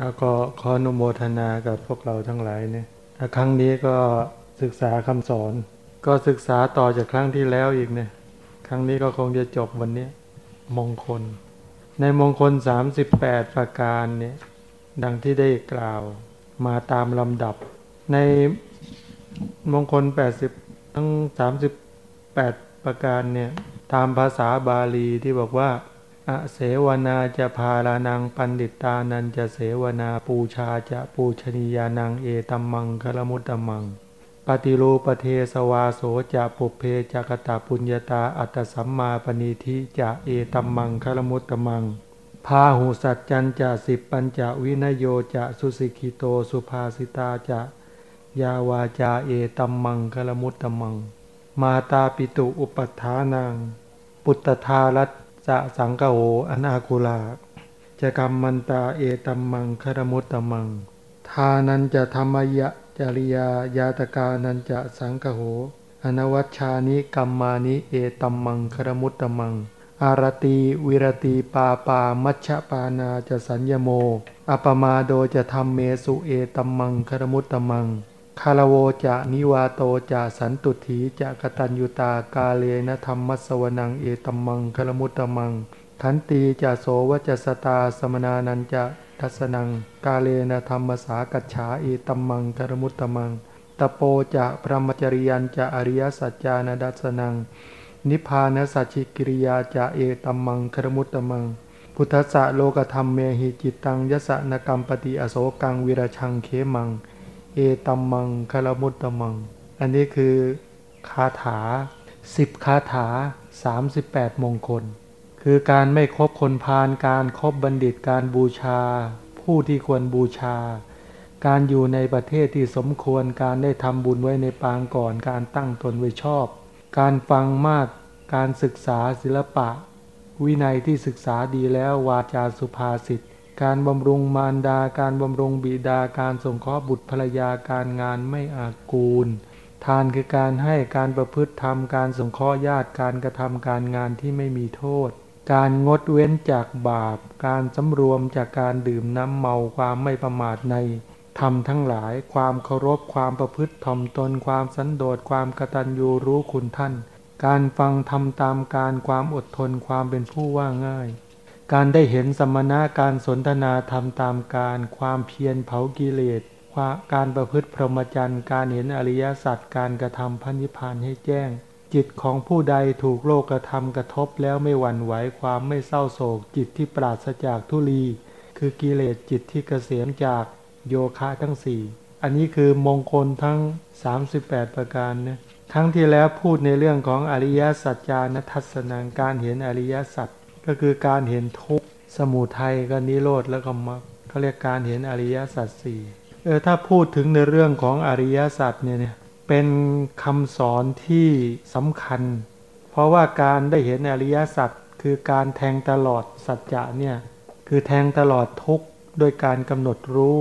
แล้วก็ขออนุโมทนากับพวกเราทั้งหลายเนี่ยครั้งนี้ก็ศึกษาคำสอน ก็ศึกษาต่อจากครั้งที่แล้วอีกเนี่ยครั้งนี้ก็คงจะจบวันนี้มงคล ในมงคล 38 ประการเนี่ยดังที่ได้กล่าวมาตามลำดับ ในมงคล 80 ทั้ง 38 ประการเนี่ยตามภาษาบาลีที่บอกว่า อเสวนาจะพารานังปันดิตานันจะเสวนาปูชาจะปูชนียานังเอตัมมังคลมุตตมัง ปฏิรูปเทสวาโสจะปุเพจักตาปุญญาตาอัตสัมมาปณิธิจะเอตัมมังคลมุตตมังพาหุสัจจันจะสิบปัญจวินโยจะสุสิกิโตสุภาสิตาจะยาวาจาเอตัมมังคลมุตตมัง มาตาปิตุอุปัฏฐานัง ปุตตทารัต จะสังกโหอนาคุลาจะกรรมมันตาเอตัมมังคารมุตตมัง ทานันจะธรรมยะจริยายาตกานันจะสังกโหอนวัชชานิกัมมานิเอตัมมังคารมุตตมัง อารตีวิรตีปาปามัชฌปานาจะสัญญโม อปมาโดจะธรรมเมสุเอตัมมังคารมุตตมัง คารโวจะนิวาโตจะสันตุถีจะกตัญยุตากาเลนะธรรมมัสวนังเอตัมมังคลมุตตมัง ขันตีจะโสวจสตาสมนานันจะทัสนัง กาเลนะธรรมสากัจฉาเอตัมมังคลมุตตมัง ตโปจะพระมจริยันจะอริยสัจจานาดัสนัง นิพพานสัจจิกิริยาจะเอตัมมังคลมุตตมังพุทธะโลกธรรมเมหิจิตตังยสะนกรรมปฏิอโศกังวิรชังเขมัง เอตัมมังคลมุตตมัง อันนี้คือคาถาสิบคาถา38มงคล คือการไม่คบคนพาลการครบบัณฑิตการบูชา ผู้ที่ควรบูชา การอยู่ในประเทศที่สมควรการได้ทำบุญไว้ในปางก่อน การตั้งตนไว้ชอบ การฟังมาก การศึกษาศิลปะ วินัยที่ศึกษาดีแล้ววาจาสุภาษิต การบำรุงมารดา การบำรุงบิดา การส่งเคราะห์บุตรภรรยา การงานไม่อากูล ทานคือการให้การประพฤติธรรม การสงเคราะห์ญาติ การกระทำการงานที่ไม่มีโทษ การงดเว้นจากบาป การสำรวมจากการดื่มน้ำเมา ความไม่ประมาทในธรรมทั้งหลาย ความเคารพ ความประพฤติถ่อมตน ความสันโดษ ความกตัญญูรู้คุณท่าน การฟังทำตามการ ความอดทน ความเป็นผู้ว่าง่าย การได้เห็นสมณะการสนทนาทำตามการ ความเพียรเผากิเลสการประพฤติพรหมจรรย์ การเห็นอริยสัจการกระทำพันิพานให้แจ้ง จิตของผู้ใดถูกโลกกระทำกระทบแล้วไม่หวั่นไหวความไม่เศร้าโศก จิตที่ปราศจากทุลี คือกิเลสจิตที่เกษมจากโยคะทั้งสี่อันนี้คือมงคลทั้ง 38 ประการนะครั้งที่แล้วพูดในเรื่องของอริยสัจจานัทัศนังการเห็นอริยสัจ ก็คือการเห็นทุกข์สมุทัยก็นิโรธแล้วก็มรรคเขาเรียกการเห็นอริยสัจสี่เออถ้าพูดถึงในเรื่องของอริยสัจเนี่ยเนี่ยเป็นคำสอนที่สำคัญ เพราะว่าการได้เห็นอริยสัจคือการแทงตลอดสัจจะเนี่ยคือแทงตลอดทุกข์ด้วยการกำหนดรู้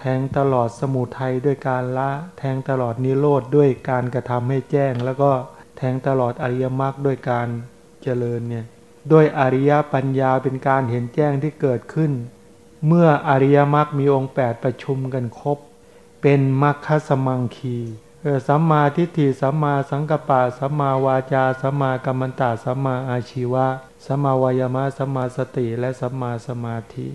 แทงตลอดสมุทัยด้วยการละ แทงตลอดนิโรธด้วยการกระทำให้แจ้ง แล้วก็แทงตลอดอริยมรรคด้วยการเจริญเนี่ย ด้วยอริยปัญญาเป็นการเห็นแจ้งที่เกิดขึ้น เมื่ออริยมรรคมีองค์ 8 ประชุมกันครบ เป็นมรรคสมังคีสัมมาทิฏฐิสัมมาสังกปะสัมมาวาจาสัมมากัมมันตะสัมมาอาชีวะสัมมาวายามะสัมมาสติและสัมมาสมาธิ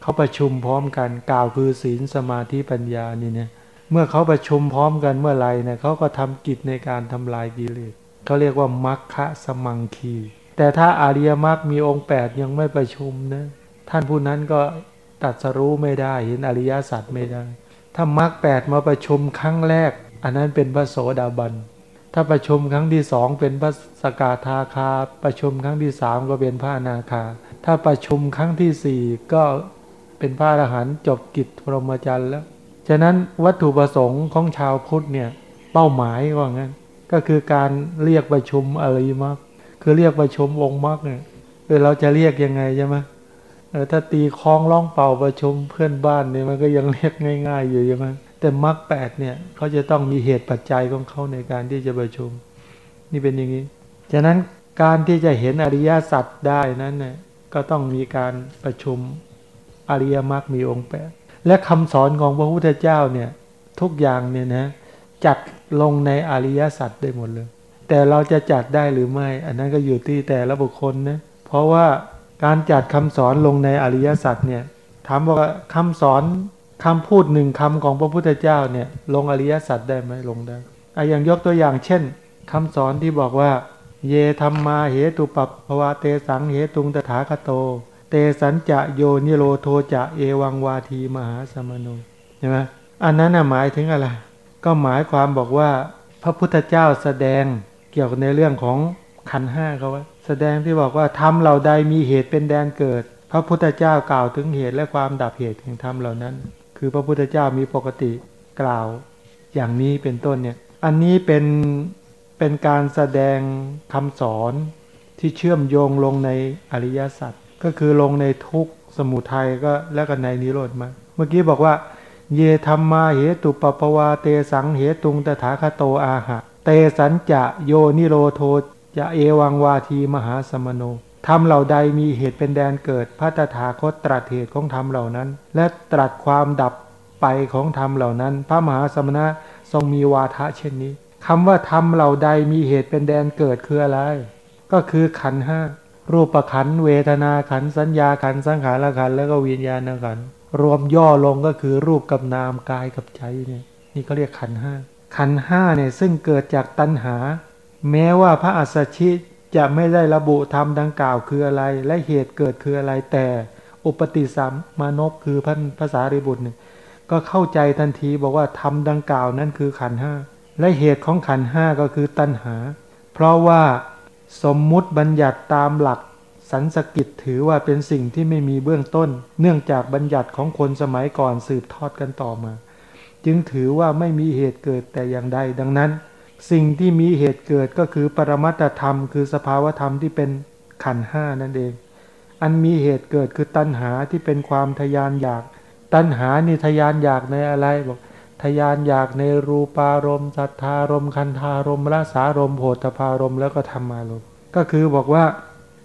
เขาประชุมพร้อมกันกล่าวคือศีลสมาธิปัญญานี่เนี่ยเมื่อเขาประชุมพร้อมกันเมื่อไรเนี่ยเขาก็ทำกิจในการทำลายกิเลสเขาเรียกว่ามัคคสมังคี แต่ถ้าอาริยมรรคมีองค์ 8 ยังไม่ประชุมนะท่านผู้นั้นก็ตัดสรู้ไม่ได้เห็นอริยสัจไม่ได้ ถ้ามรรคแมาประชุมครั้งแรก อันนั้นเป็นพระโสดาบัน ถ้าประชุมครั้งที่สองเป็นพระสกาทาคา ประชุมครั้งที่สามก็เป็นพระนาคา ถ้าประชุมครั้งที่สี่ก็เป็นพระอรหันต์จบกิจพรหมจรรย์แล้ว ฉะนั้นวัตถุประสงค์ของชาวพุทธเนี่ยเป้าหมายว่างั้น ก็คือการเรียกประชุมอริยมรร คือเรียกประชุมองค์มรรคเนี่ยเออเราจะเรียกยังไงใช่ไหมเออถ้าตีคล้องร้องเป่าประชุมเพื่อนบ้านเนี่ยมันก็ยังเรียกง่าย ๆ อยู่ใช่ไหมแต่มรรคแปดเนี่ยเขาจะต้องมีเหตุปัจจัยของเขาในการที่จะประชุม นี่เป็นอย่างนี้ฉะนั้นการที่จะเห็นอริยสัจได้นั้นเนี่ยก็ต้องมีการประชุมอริยมรรคมีองค์แปดและคำสอนของพระพุทธเจ้าเนี่ยทุกอย่างเนี่ยนะจัดลงในอริยสัจได้หมดเลย แต่เราจะจัดได้หรือไม่ อันนั้นก็อยู่ที่แต่ละบุคคลนะเพราะว่าการจัดคำสอนลงในอริยสัจเนี่ยถามว่าคำสอนคำพูดหนึ่งคำของพระพุทธเจ้าเนี่ยลงอริยสัจได้ไหมลงได้อะอย่างยกตัวอย่างเช่นคำสอนที่บอกว่า เยธรรมมาเหตุปัปภวะเตสังเหตุงตถาคโต เตสัญจะโยนิโรโทจะเอวังวาทีมหาสมโนใช่ไหมอันนั้นหมายถึงอะไร ก็หมายความบอกว่าพระพุทธเจ้าแสดง เกี่ยวกับในเรื่องของขันห้าเขาว่าแสดงที่บอกว่าทำเหล่าใดมีเหตุเป็นแดนเกิด พระพุทธเจ้ากล่าวถึงเหตุและความดับเหตุแห่งธรรมเหล่านั้น คือพระพุทธเจ้ามีปกติกล่าวอย่างนี้เป็นต้นเนี่ยอันนี้เป็นเป็นการแสดงคำสอนที่เชื่อมโยงลงในอริยสัจก็คือลงในทุกสมุทัยก็แล้วก็ในนิโรธมา เมื่อกี้บอกว่า เยธรรมมาเหตุปปวาเตสังเหตุงตถาคโตอาหะ เตสัญจะโยนิโรโทจะเอวังวาทีมหาสมโนธรรมเหล่าใดมีเหตุเป็นแดนเกิดพระตถาคตตรัสเหตุของธรรมเหล่านั้น และตรัสความดับไปของธรรมเหล่านั้น พระมหาสมณะทรงมีวาทะเช่นนี้คำว่าธรรมเหล่าใดมีเหตุเป็นแดนเกิดคืออะไร ก็คือขันห้ารูปขันเวทนาขันสัญญาขันสังขารขันแล้วก็วิญญาณขันรวมย่อลงก็คือรูปกับนามกายกับใจเนี่ยนี่เขาเรียกขันห้า ขันห้าเนี่ยซึ่งเกิดจากตัณหา แม้ว่าพระอัสสชิจะไม่ได้ระบุธรรมดังกล่าวคืออะไร และเหตุเกิดคืออะไรแต่อุปติสัมมานพคือพันภาษาริบุตรเนี่ยก็เข้าใจทันทีบอกว่าธรรมดังกล่าวนั้นคือขันห้าและเหตุของขันห้าก็คือตัณหา เพราะว่าสมมุติบัญญัติตามหลักสันสกิตถือว่าเป็นสิ่งที่ไม่มีเบื้องต้น เนื่องจากบัญญัติของคนสมัยก่อนสืบทอดกันต่อมา จึงถือว่าไม่มีเหตุเกิดแต่อย่างใด ดังนั้น สิ่งที่มีเหตุเกิดก็คือปรมัตธรรม คือสภาวธรรมที่เป็นขันห้านั่นเอง อันมีเหตุเกิดคือตัณหาที่เป็นความทยานอยาก ตัณหานี่ทยานอยากในอะไรบอกทยานอยากในรูปารมณ์สัทธารมณ์คันธารมณ์รสารมณ์โผฏฐารมณ์แล้วก็ธรรมารมณ์ก็คือบอกว่า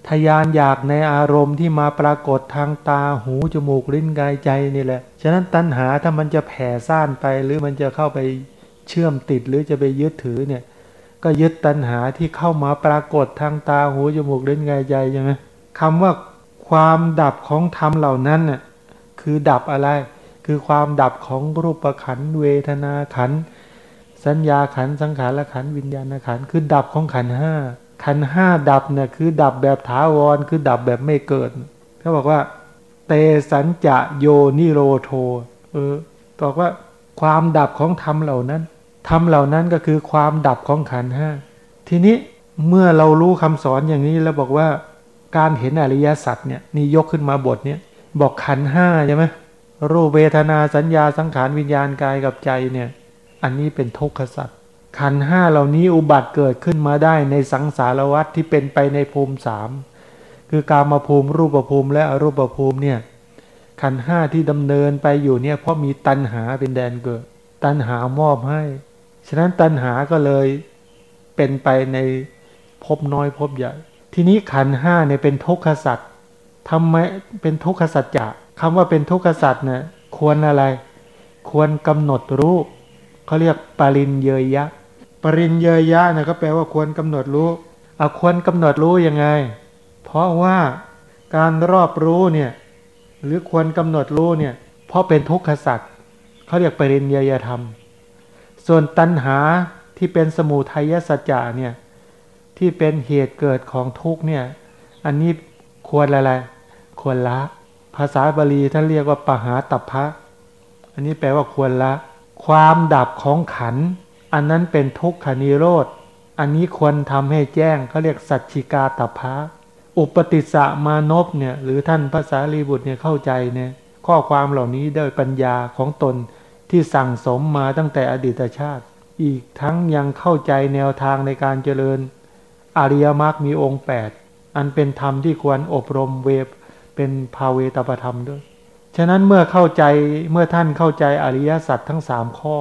ทยานอยากในอารมณ์ที่มาปรากฏทางตาหูจมูกลิ้นกายใจนี่แหละ ฉะนั้นตัณหาถ้ามันจะแผ่ซ่านไปหรือมันจะเข้าไปเชื่อมติดหรือจะไปยึดถือเนี่ย ก็ยึดตัณหาที่เข้ามาปรากฏทางตาหูจมูกลิ้นกายใจใช่ไหมคำว่าความดับของธรรมเหล่านั้นน่ะคือดับอะไร คือความดับของรูปขันเวทนาขันสัญญาขันสังขารขันวิญญาณขันคือดับของขันห้า ขันห้าดับเนี่ยคือดับแบบถาวรคือดับแบบไม่เกิดเขาบอกว่า เตสัญจะโยนิโรโทเออบอกว่าความดับของธรรมเหล่านั้นธรรมเหล่านั้นก็คือความดับของขันห้าทีนี้เมื่อเรารู้คำสอนอย่างนี้แล้วบอกว่าการเห็นอริยสัจเนี่ยนี่ยกขึ้นมาบทเนี้ยบอกขันห้าใช่ไหมรูปเวทนาสัญญาสังขารวิญญาณกายกับใจเนี่ย อันนี้เป็นทุกขสัจ ขันห้าเหล่านี้อุบัติเกิดขึ้นมาได้ในสังสารวัฏที่เป็นไปในภูมิสามคือการมาภูมิรูปภูมิและอรูปภูมิเนี่ยขันห้าที่ดำเนินไปอยู่เนี่ยเพราะมีตัณหาเป็นแดนเกิด ตัณหามอบให้ ฉะนั้นตัณหาก็เลยเป็นไปในภพน้อยภพใหญ่ ทีนี้ขันห้าเนี่ยเป็นทุกขสัตว์ทำไมเป็นทุกขสัจจะคำว่าเป็นทุกขสัตว์เนี่ยควรอะไร ควรกำหนดรู้เขาเรียกปรินเยยะ ปริญเยยะนะก็แปลว่าควรกำหนดรู้เอาควรกำหนดรู้ยังไง เพราะว่าการรอบรู้เนี่ยหรือควรกำหนดรู้เนี่ยเพราะเป็นทุกขสัตว์เขาเรียกปริญเยยธรรม ส่วนตัณหาที่เป็นสมุทัยสัจจะเนี่ยที่เป็นเหตุเกิดของทุกเนี่ยอันนี้ควรอะไร ควรละ ภาษาบาลีท่านเรียกว่าปหาตัพพะ อันนี้แปลว่าควรละ ความดับของขัน อันนั้นเป็นทุกขานิโรธ อันนี้ควรทำให้แจ้งเขาเรียกสัจฉิกาตภะอุปติสะมานพเนี่ยหรือท่านภาษาลีบุตรเนี่ยเข้าใจเนี่ยข้อความเหล่านี้ด้วยปัญญาของตนที่สั่งสมมาตั้งแต่อดีตชาติ อีกทั้งยังเข้าใจแนวทางในการเจริญ อริยมรรคมีองค์ 8 อันเป็นธรรมที่ควรอบรมเวฟเป็นภาเวตประธรรมด้วย ฉะนั้นเมื่อเข้าใจเมื่อท่านเข้าใจอริยสัจทั้งสามข้อ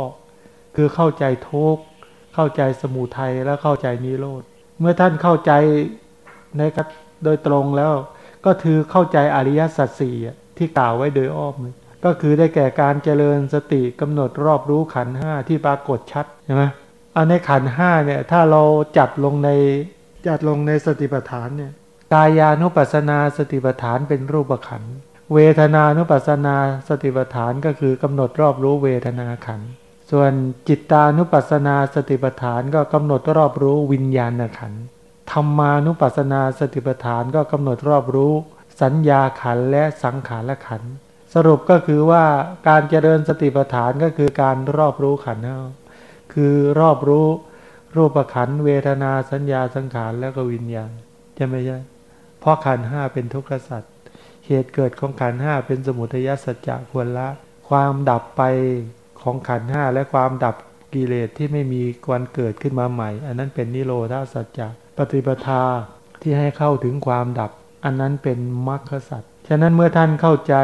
คือเข้าใจทุกข์เข้าใจสมุทัยและเข้าใจนิโรธ เมื่อท่านเข้าใจในโดยตรงแล้ว ก็คือเข้าใจอริยสัจสี่ที่กล่าวไว้โดยอ้อมก็ก็คือได้แก่การเจริญสติกำหนดรอบรู้ขันห้าที่ปรากฏชัดใช่ไหมอันในขันห้าเนี่ยถ้าเราจัดลงในจัดลงในสติปัฏฐานเนี่ยกายานุปัสสนาสติปัฏฐานเป็นรูปขัน เวทนานุปัสสนาสติปัฏฐานก็คือกำหนดรอบรู้เวทนาขัน ส่วนจิตตานุปัสสนาสติปัฏฐานก็กำหนดรอบรู้วิญญาณขันธ์ธรรมานุปัสสนาสติปัฏฐานก็กำหนดรอบรู้ สัญญาขันธ์และสังขารขันธ์สรุปก็คือว่าการเจริญสติปัฏฐานก็คือการรอบรู้ขันธ์คือรอบรู้รูปขันธ์เวทนาสัญญาสังขารแล้วก็วิญญาณใช่ไหมใช่เพราะขันห้าเป็นทุกขสัตว์เหตุเกิดของขันห้าเป็นสมุทัยสัจจะควรละ ความดับไป ของขันห้าและความดับกิเลสที่ไม่มีกวนเกิดขึ้นมาใหม่ อันนั้นเป็นนิโรธาสัจจะปฏิปทาที่ให้เข้าถึงความดับ อันนั้นเป็นมรรคสัจฉะนั้นเมื่อท่านเข้าใจ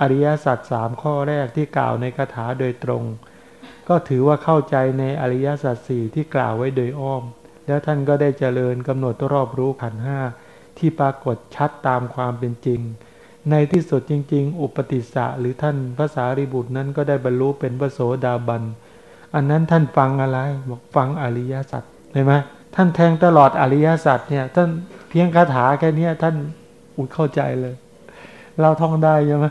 อริยสัจสามข้อแรกที่กล่าวในคาถาโดยตรง ก็ถือว่าเข้าใจในอริยสัจสี่ที่กล่าวไว้โดยอ้อม แล้วท่านก็ได้เจริญกำหนดรอบรู้ขันห้าที่ปรากฏชัดตามความเป็นจริง ในที่สุดจริง ๆ อุปติสสะหรือท่านภาษาริบุตรนั้นก็ได้บรรลุเป็นพระโสดาบัน อันนั้นท่านฟังอะไรบอกฟังอริยสัจเห็นไหมท่านแทงตลอดอริยสัจเนี่ยท่านเพียงคาถาแค่นี้ท่านอุดเข้าใจเลย เราท่องได้ใช่ไหม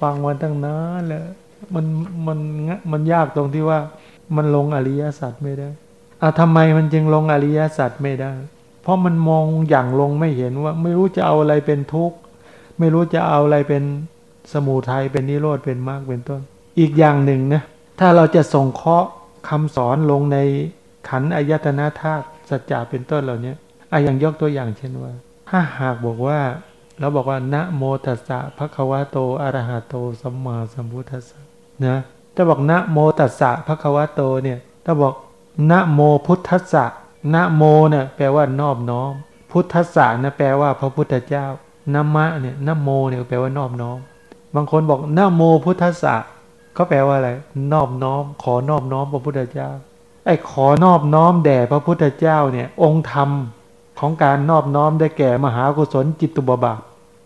ฟังมันตั้งนานเลยมันมันมันยากตรงที่ว่ามันลงอริยสัจไม่ได้อะทำไมมันจึงลงอริยสัจไม่ได้ เพราะมันมองอย่างลงไม่เห็นว่า ไม่รู้จะเอาอะไรเป็นทุกข์ ไม่รู้จะเอาอะไรเป็นสมุทัยเป็นนิโรธเป็นมรรคเป็นต้น อีกอย่างหนึ่งนะถ้าเราจะส่งเคราะห์คำสอนลงในขันอายตนะธาตุสัจจะเป็นต้นเหล่านี้อะอย่างยกตัวอย่างเช่นว่า ถ้าหากบอกว่าเราบอกว่านะโมตัสสะภะคะวะโตอะระหะโตสัมมาสัมพุทธัสสะนะถ้าบอกนะโมตัสสะภะคะวะโตเนี่ยถ้าบอกนะโมพุทธัสสะนะโมเนี่ยแปลว่านอบน้อม พุทธัสานะแปลว่าพระพุทธเจ้า นะมะเนี่ยนะโมเนี่ยแปลว่านอบน้อม บางคนบอกนะโมพุทธสะก็แปลว่าอะไร นอบน้อม ขอนอบน้อมพระพุทธเจ้า ไอ้ขอนอบน้อมแด่พระพุทธเจ้าเนี่ย องค์ธรรมของการนอบน้อมได้แก่มหากุศลจิตตุบบา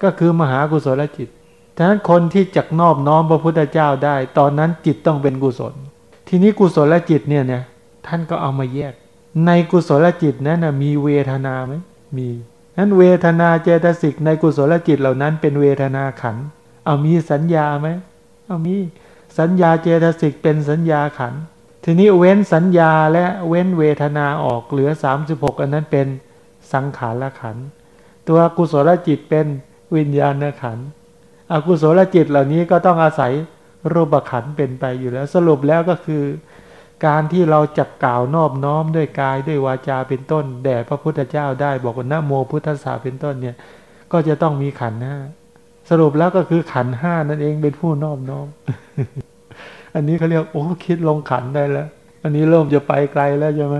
ก็คือมหากุศลจิตฉะนั้นคนที่จักนอบน้อมพระพุทธเจ้าได้ ตอนนั้นจิตต้องเป็นกุศล ทีนี้กุศลจิตเนี่ยเนี่ยท่านก็เอามาแยก ในกุศลจิตนั้นนะมีเวทนาไหมมี นั้นเวทนาเจตสิกในกุศลจิตเหล่านั้นเป็นเวทนาขัน เอามีสัญญาไหม เอามีสัญญาเจตสิกเป็นสัญญาขัน ทีนี้เว้นสัญญาและเว้นเวทนาออกเหลือ 36 อันนั้นเป็นสังขารละขัน ตัวกุศลจิตเป็นวิญญาณขัน อกุศลจิตเหล่านี้ก็ต้องอาศัยรูปขันเป็นไปอยู่แล้วสรุปแล้วก็คือ การที่เราจักกล่าวนอบน้อมด้วยกายด้วยวาจาเป็นต้น แด่พระพุทธเจ้าได้บอกว่านะโมพุทธสาเป็นต้นเนี่ย ก็จะต้องมีขันห้าสรุปแล้วก็คือขันห้านั่นเองเป็นผู้นอบน้อม อันนี้เขาเรียกโอ้คิดลงขันได้แล้ว อันนี้เริ่มจะไปไกลแล้วใช่ไหม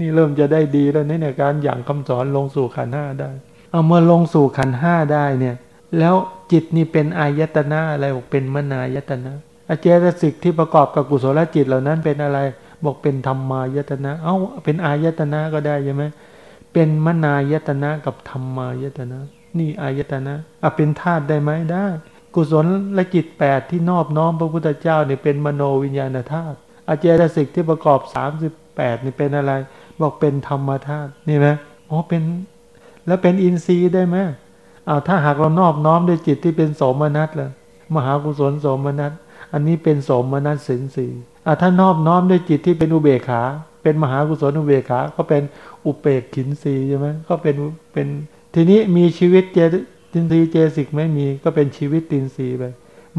นี่เริ่มจะได้ดีแล้วในการอย่างคำสอนลงสู่ขันห้าได้ เอาเมื่อลงสู่ขันห้าได้เนี่ย แล้วจิตนี่เป็นอายตนะอะไรบอกเป็นมนายตนะอาเจตสิกที่ประกอบกับกุศลจิตเหล่านั้นเป็นอะไร บอกเป็นธรรมายตนะ เอา้า เป็นอายตนะก็ได้ใช่ไหมเป็นมนายตนะกับธรรมายตนะ นี่อายตนะอะเป็นธาตุได้ไหมได้ กุศลและจิตแปดที่นอบน้อมพระพุทธเจ้าเนี่ยเป็นมโนวิญญาณธาตุอาเจตสิกที่ประกอบ 38นี่เป็นอะไร บอกเป็นธรรมธาตุนี่ไหมอ๋อเป็น แล้วเป็นอินทรีย์ได้ไหมอ้าวถ้าหากเรานอบน้อมด้วยจิตที่เป็นสมนัสเลยมหากุศลสมนัสอันนี้เป็นสมนัสสินสี่ ถ้านอบน้อมด้วยจิตที่เป็นอุเบกขา เป็นมหากุศลอุเบกขา ก็เป็นอุเปกขินสีใช่ไหมก็เป็นเป็นทีนี้มีชีวิตเจตินรีเจสิกไม่มีก็เป็นชีวิตตินรีไป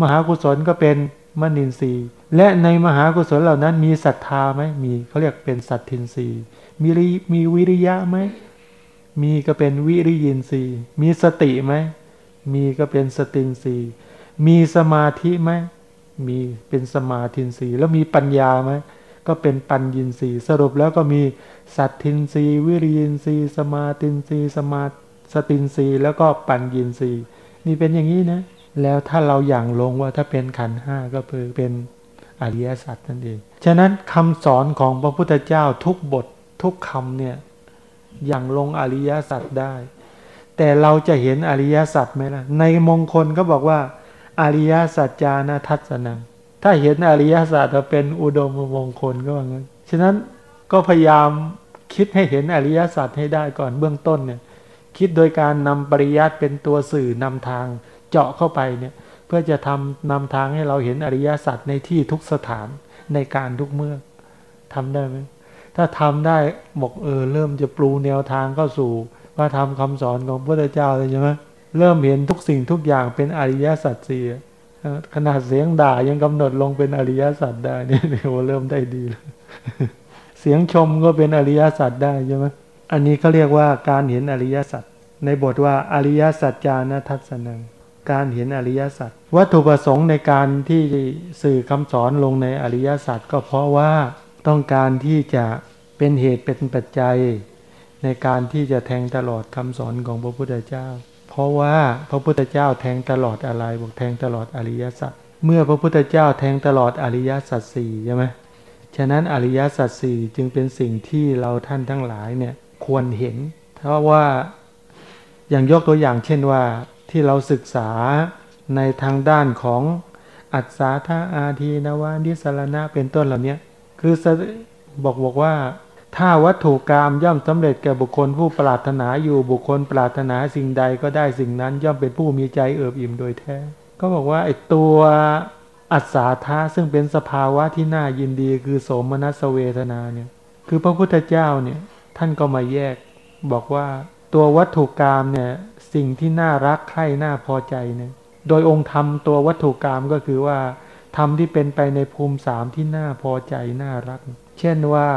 มหากุศลก็เป็นมนินทรีและในมหากุศลเหล่านั้นมีศรัทธาไหมมีเขาเรียกเป็นสัตทินทรีมีมีวิริยะไหมมีก็เป็นวิริยินทรีมีสติไหมมีก็เป็นสตินทรีมีสมาธิไหม มีเป็นสมาธินรีแล้วมีปัญญาไหมก็เป็นปัญญินรีสรุปแล้วก็มีสัตทินรีวิริยินรีสมาตินรีสมาสตินรีแล้วก็ปัญญินรีนี่เป็นอย่างนี้นะ แล้วถ้าเราอย่างลงว่าถ้าเป็นขันห้าก็คือเป็นอริยสัจนั่นเอง ฉะนั้นคำสอนของพระพุทธเจ้าทุกบททุกคำเนี่ยอย่างลงอริยสัจได้ แต่เราจะเห็นอริยสัจไหมล่ะ ในมงคลก็บอกว่า อริยสัจจานาทัศนัง ถ้าเห็นอริยสัจจะเป็นอุดมมงคลก็ว่างั้น ฉะนั้นก็พยายามคิดให้เห็นอริยสัจให้ได้ก่อนเบื้องต้นเนี่ย คิดโดยการนำปริยัติเป็นตัวสื่อนำทางเจาะเข้าไปเนี่ย เพื่อจะทำนำทางให้เราเห็นอริยสัจในที่ทุกสถานในการทุกเมื่อทำได้ไหมถ้าทำได้บอกเออเริ่มจะปลูแนวทางเข้าสู่พระธรรมคำสอนของพระพุทธเจ้าเลยใช่ไหม เริ่มเห็นทุกสิ่งทุกอย่างเป็นอริยสัจสี่ขนาดเสียงด่ายังกำหนดลงเป็นอริยสัจได้เนี่โอ้เริ่มได้ดีแล้วเสียงชมก็เป็นอริยสัจได้ใช่ไหมอันนี้เขาเรียกว่าการเห็นอริยสัจในบทว่าอริยสัจจานัทัศนัง การเห็นอริยสัจวัตถุประสงค์ในการที่สื่อคำสอนลงในอริยสัจก็เพราะว่าต้องการที่จะเป็นเหตุเป็นปัจจัย ในการที่จะแทงตลอดคำสอนของพระพุทธเจ้า ราะว่าพระพุทธเจ้าแทงตลอดอะไรบอกแทงตลอดอริยสัจเมื่อพระพุทธเจ้าแทงตลอดอริยสัจสี่ใช่ไหมฉะนั้นอริยสัจสี่จึงเป็นสิ่งที่เราท่านทั้งหลายเนี่ยควรเห็น เพราะว่าอย่างยกตัวอย่างเช่นว่าที่เราศึกษาในทางด้านของอัศธาอาทีนวานิสรณะเป็นต้นเหล่านี้คือบอกบอกว่า ถ้าวัตถุกรรมย่อมสำเร็จแก่บุคคลผู้ปรารถนาอยู่บุคคลปรารถนาสิ่งใดก็ได้สิ่งนั้น ย่อมเป็นผู้มีใจเอิบอิ่มโดยแท้ ก็บอกว่าไอ้ตัวอัศาธาซึ่งเป็นสภาวะที่น่ายินดีคือสมนัสเวทนาเนี่ยคือพระพุทธเจ้าเนี่ยท่านก็มาแยก บอกว่าตัววัตถุกรรมเนี่ยสิ่งที่น่ารักใคร่น่าพอใจเนี่ยโดยองค์ธรรมตัววัตถุกรรมก็คือว่าธรรมที่เป็นไปในภูมิสามที่น่าพอใจน่ารัก เช่นว่า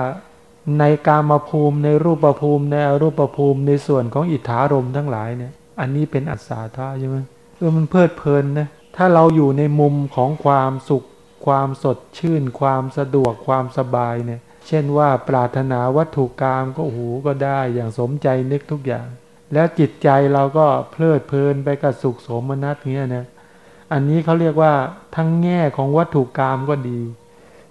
ในกามภูมิในรูปภูมิในอรูปภูมิในส่วนของอิทธารมทั้งหลายเนี่ย อันนี้เป็นอัศาธาใช่ไหมเออมันเพลิดเพลินนะถ้าเราอยู่ในมุมของความสุข ความสดชื่น ความสะดวกความสบายเนี่ย เช่นว่าปรารถนาวัตถุกรรมก็หูก็ได้อย่างสมใจนึกทุกอย่าง แล้วจิตใจเราก็เพลิดเพลินไปกับสุขสมนัสเงี้ยนะอันนี้เขาเรียกว่าทั้งแง่ของวัตถุกรรมก็ดี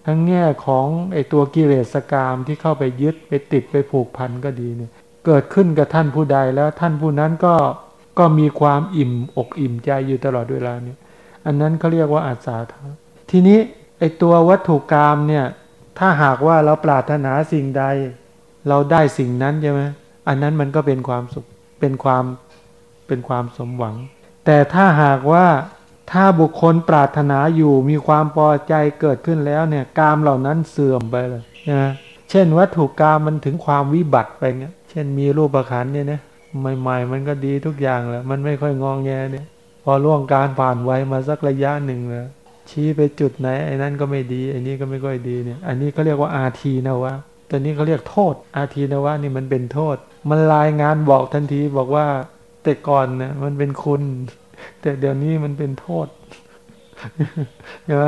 ทั้งแง่ของไอตัวกิเลสกรรมที่เข้าไปยึดไปติดไปผูกพันก็ดีเนี่ยเกิดขึ้นกับท่านผู้ใดแล้วท่านผู้นั้นก็ก็มีความอิ่มอกอิ่มใจอยู่ตลอดเวลาเนี่ยอันนั้นเขาเรียกว่าอาสาทะทีนี้ไอตัววัตถุกรรมเนี่ยถ้าหากว่าเราปรารถนาสิ่งใด เราได้สิ่งนั้นใช่ไหมอันนั้นมันก็เป็นความสุขเป็นความเป็นความสมหวัง แต่ถ้าหากว่า ถ้าบุคคลปรารถนาอยู่มีความพอใจเกิดขึ้นแล้วเนี่ยกามเหล่านั้นเสื่อมไปเลยนะเช่นวัตถุกรรมมันถึงความวิบัติไปเนี่ยเช่นมีรูปประคันเนี่ยนะใหม่ ๆ มันก็ดีทุกอย่างแหละมันไม่ค่อยงองแงเนี่ย พอล่วงการผ่านไว้มาสักระยะหนึ่งเลยชี้ไปจุดไหนไอ้นั่นก็ไม่ดีไอ้นี้ก็ไม่ค่อยดีเนี่ย อันนี้เขาเรียกว่าอาทีนะวะตอนนี้เขาเรียกโทษ อาทีนะวะนี่มันเป็นโทษ มันรายงานบอกทันทีบอกว่าแต่ก่อนเนี่ยมันเป็นคุณ แต่เดี๋ยวนี้มันเป็นโทษใช่ไหม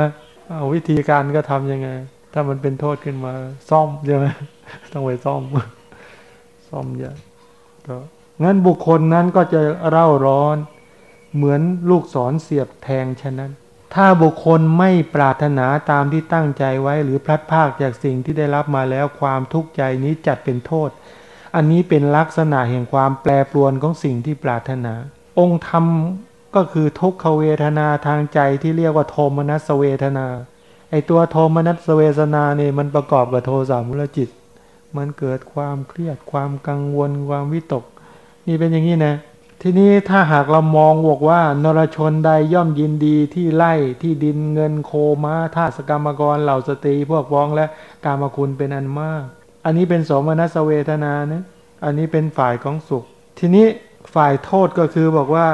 เอาวิธีการก็ทํำยังไง ถ้ามันเป็นโทษขึ้นมา ซ่อมใช่ไหมต้องไปซ่อม ซ่อมอย่าก็งั้นบุคคลนั้นก็จะเร่าร้อน เหมือนลูกศรเสียบแทงฉะนั้น ถ้าบุคคลไม่ปรารถนาตามที่ตั้งใจไว้ หรือพลัดพากจากสิ่งที่ได้รับมาแล้วความทุกข์ใจนี้จัดเป็นโทษ อันนี้เป็นลักษณะแห่งความแปรปรวนของสิ่งที่ปรารถนา องค์ธรรม ก็คือทุกขเวทนาทางใจที่เรียกว่าโทมนัสเวทนา ไอตัวโทมนัสเวทนาเนี่ยมันประกอบกับโทสามุลจิต มันเกิดความเครียดความกังวลความวิตก นี่เป็นอย่างนี้นะ ทีนี้ถ้าหากเรามองบอกว่านรชนใดย่อมยินดีที่ไล่ที่ดินเงินโคม้าทาสกรรมกรเหล่าสตรีพวกว้องและกามคุณเป็นอันมาก อันนี้เป็นสมนัสเวทนานะ อันนี้เป็นฝ่ายของสุข ทีนี้ฝ่ายโทษก็คือบอกว่า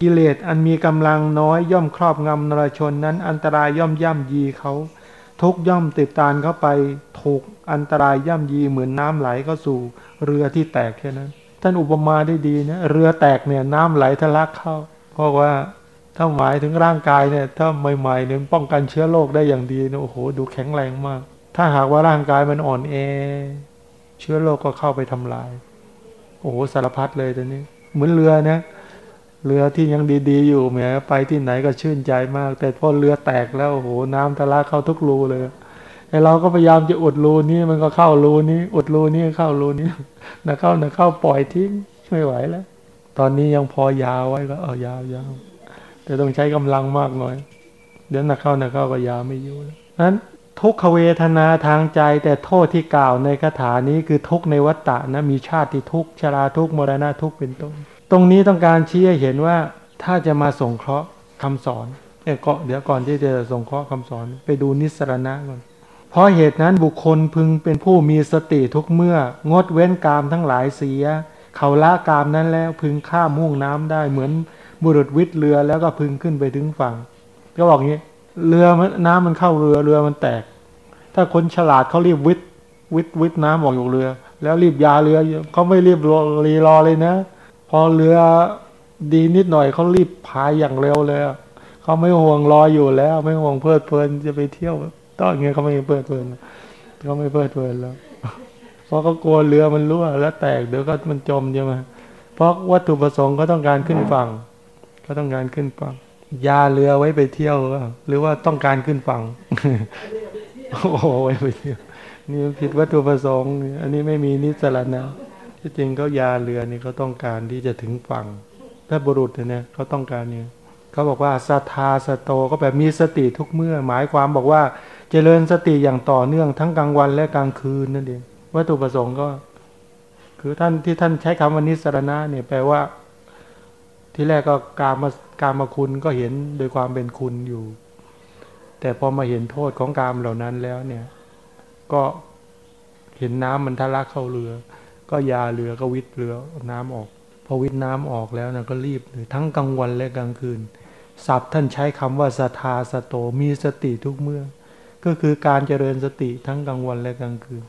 กิเลสอันมีกำลังน้อยย่อมครอบงำนรชนนั้น อันตรายย่อมย่ำยีเขา ทุกย่อมติดตานเข้าไปถูกอันตรายย่ำยีเหมือนน้ำไหลเข้าสู่เรือที่แตกแค่นั้น ท่านอุปมาได้ดีนะเรือแตกเนี่ยน้ำไหลทะลักเข้า เพราะว่าถ้าหมายถึงร่างกายเนี่ยถ้าใหม่ๆเนี่ยป้องกันเชื้อโรคได้อย่างดีนะโอ้โห ดูแข็งแรงมาก ถ้าหากว่าร่างกายมันอ่อนแอเชื้อโรคก็เข้าไปทำลาย โอ้โหสารพัดเลยตอนนี้ เหมือนเรือนะเเรือที่ยังดีๆอยู่แหมไปที่ไหนก็ชื่นใจมาก แต่พอเรือแตกแล้วโอ้โหน้ำทะลักเข้าทุกรูเลยไอเราก็พยายามจะอุดรูนี้มันก็เข้ารูนี้ อุดรูนี้เข้ารูนี้นะเข้านะเข้าปล่อยทิ้งไม่ไหวแล้ว ตอนนี้ยังพอยาวไว้ก็เอายาวยาวแต่ต้องใช้กำลังมากหน่อย เดี๋ยวนักเข้านักเข้าก็ยาวไม่อยู่แล้วนั้นทุกขเวทนาทางใจ แต่โทษที่กล่าวในคาถานี้คือทุกในวัฏฏะนะมีชาติทุกชราทุกมรณะทุกเป็นต้น ตรงนี้ต้องการชี้ให้เห็นว่าถ้าจะมาส่งเคราะห์คำสอนเอกเดี๋ยวก่อนที่จะส่งเคราะห์คำสอนไปดูนิสรณะก่อนเพราะเหตุนั้นบุคคลพึงเป็นผู้มีสติทุกเมื่อ งดเว้นกามทั้งหลายเสีย เขาละกามนั้นแล้วพึงข้ามม่วงน้ำได้เหมือนบุรุษวิทย์เรือแล้วก็พึงขึ้นไปถึงฝั่ง ก็บอกงี้ เรือมันน้ำมันเข้าเรือเรือมันแตก ถ้าคนฉลาดเขารีบวิทย์วิทย์วิทย์น้ำออกจากเรือ แล้วรีบยาเรือเขาไม่รีบรีรอเลยนะ พอเรือดีนิดหน่อยเขารีบพายอย่างเร็วเลยเขาไม่ห่วงรออยู่แล้ว ไม่ห่วงเพลิดเพลินจะไปเที่ยวตอนนี้เขาไม่เพลิดเพลินเขาไม่เพลิดเพลินแล้วเพราะเขากลัวเรือมันรั่วแล้วแตกเดี๋ยวก็มันจมใช่ไหมเพราะวัตถุประสงค์ก็ต้องการขึ้นฝั่ง ก็ต้องการขึ้นฝั่งยาเรือไว้ไปเที่ยวหรือว่าต้องการขึ้นฝั่งโอ้โหไว้ไปเที่ยวนี่ผิดวัตถุประสงค์ อันนี้ไม่มีนิสระนะ ที่จริงเขายาเรือนี่เขาต้องการที่จะถึงฝั่ง ถ้าบุรุษเนี่ยเขาต้องการเนี่ยเขาบอกว่าสัทธาสโตก็แบบมีสติทุกเมื่อ หมายความบอกว่าเจริญสติอย่างต่อเนื่องทั้งกลางวันและกลางคืนนั่นเองวัตถุประสงค์ก็ คือท่านที่ท่านใช้คำว่านิสรณะเนี่ยแปลว่า ที่แรกก็การมาการมาคุณก็เห็นโดยความเป็นคุณอยู่ แต่พอมาเห็นโทษของกามเหล่านั้นแล้วเนี่ย ก็เห็นน้ำมันทะลักเข้าเรือ ก็ยาเรือก็วิทเรือน้ำออก พอวิทน้ำออกแล้วนะก็รีบเลยทั้งกลางวันและกลางคืนศัพท์ท่านใช้คำว่าสทาสโตมีสติทุกเมื่อ ก็คือการเจริญสติทั้งกลางวันและกลางคืน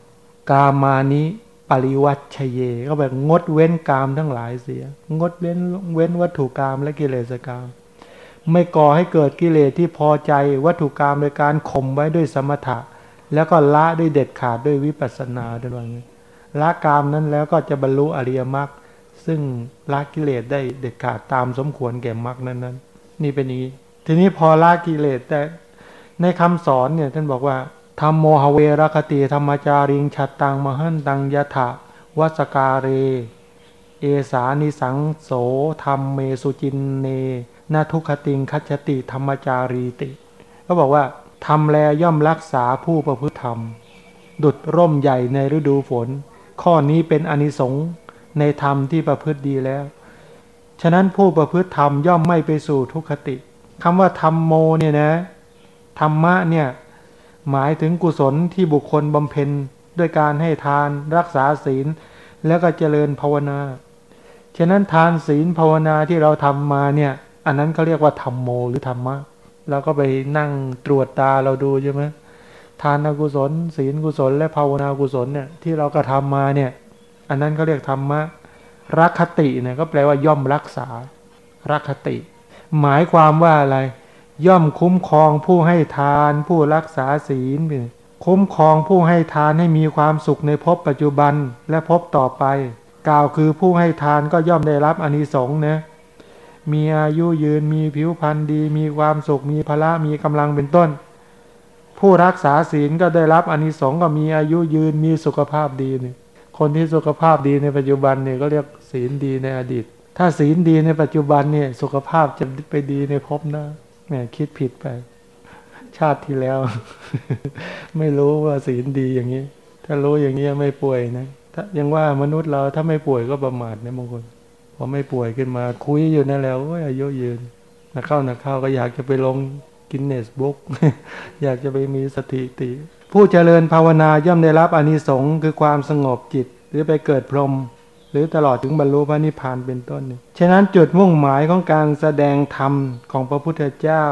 กามานิปริวัตชเย ก็แบบงดเว้นกามทั้งหลายเสีย งดเว้นเว้นวัตถุกามและกิเลสกาม ไม่ก่อให้เกิดกิเลสที่พอใจวัตถุกรรมโดยการข่มไว้ด้วยสมถะ แล้วก็ละด้วยเด็ดขาดด้วยวิปัสสนาด้วยว่างี้ ละกามนั้นแล้วก็จะบรรลุอริยมรรคซึ่งละกิเลสได้เด็ดขาดตามสมควรแก่มรรคนั้นนั้นนี่เป็นอย่างนี้ ทีนี้พอละกิเลสแต่ในคำสอนเนี่ยท่านบอกว่าธรรมโมหเวรคติธรรมจาริงฉัตตังมหันตังยะถะวัสการเร เอสานิสังโสธรรมเมสุจินเนนาทุคติงคัจติธรรมจารีติ ก็บอกว่าทำแลย่อมรักษาผู้ประพฤติธรรม ดุดร่มใหญ่ในฤดูฝน ข้อนี้เป็นอนิสงส์ในธรรมที่ประพฤติดีแล้ว ฉะนั้นผู้ประพฤติธรรมย่อมไม่ไปสู่ทุกขติคำว่าธรรมโมเนี่ยนะธรรมะเนี่ยหมายถึงกุศลที่บุคคลบำเพ็ญด้วยการให้ทานรักษาศีล แล้วก็เจริญภาวนา ฉะนั้นทานศีลภาวนาที่เราทำมาเนี่ย อันนั้นเขาเรียกว่าธรรมโมหรือธรรมะเราก็ไปนั่งตรวจตาเราดูใช่ไหม ทานกุศล ศีลกุศล และภาวนากุศลเนี่ยที่เรากระทามาเนี่ยอันนั้นเขาเรียกธรรมะรักคติเนี่ยก็แปลว่าย่อมรักษารักคติ หมายความว่าอะไร ย่อมคุ้มครองผู้ให้ทาน ผู้รักษาศีลคุ้มครองผู้ให้ทานให้มีความสุขในภพปัจจุบันและภพต่อไป กล่าวคือผู้ให้ทานก็ย่อมได้รับอนิสงส์นะมีอายุยืนมีผิวพรรณดี มีความสุขมีพละมีกำลังเป็นต้น ผู้รักษาศีลก็ได้รับอนิสงส์ก็มีอายุยืนมีสุขภาพดีเนี่ยคนที่สุขภาพดีในปัจจุบันเนี่ยก็เรียกศีลดีในอดีต ถ้าศีลดีในปัจจุบันเนี่ยสุขภาพจะไปดีในภพหน้าแหมคิดผิดไป ชาติที่แล้ว ไม่รู้ว่าศีลดีอย่างนี้ ถ้ารู้อย่างนี้ไม่ป่วยนะถ้ายังว่ามนุษย์เราถ้าไม่ป่วยก็ประมาทนะบางคนพอไม่ป่วยขึ้นมาคุยอยู่นั่นแล้วอายุยืนนักเข้านักเข้าก็อยากจะไปลง กินเนสบุ๊กอยากจะไปมีสถิติ ผู้เจริญภาวนาย่อมได้รับอนิสงส์คือความสงบจิต หรือไปเกิดพรหมหรือตลอดถึงบรรลุพระนิพพานเป็นต้นนี่ฉะนั้นจุดมุ่งหมายของการแสดงธรรมของพระพุทธเจ้า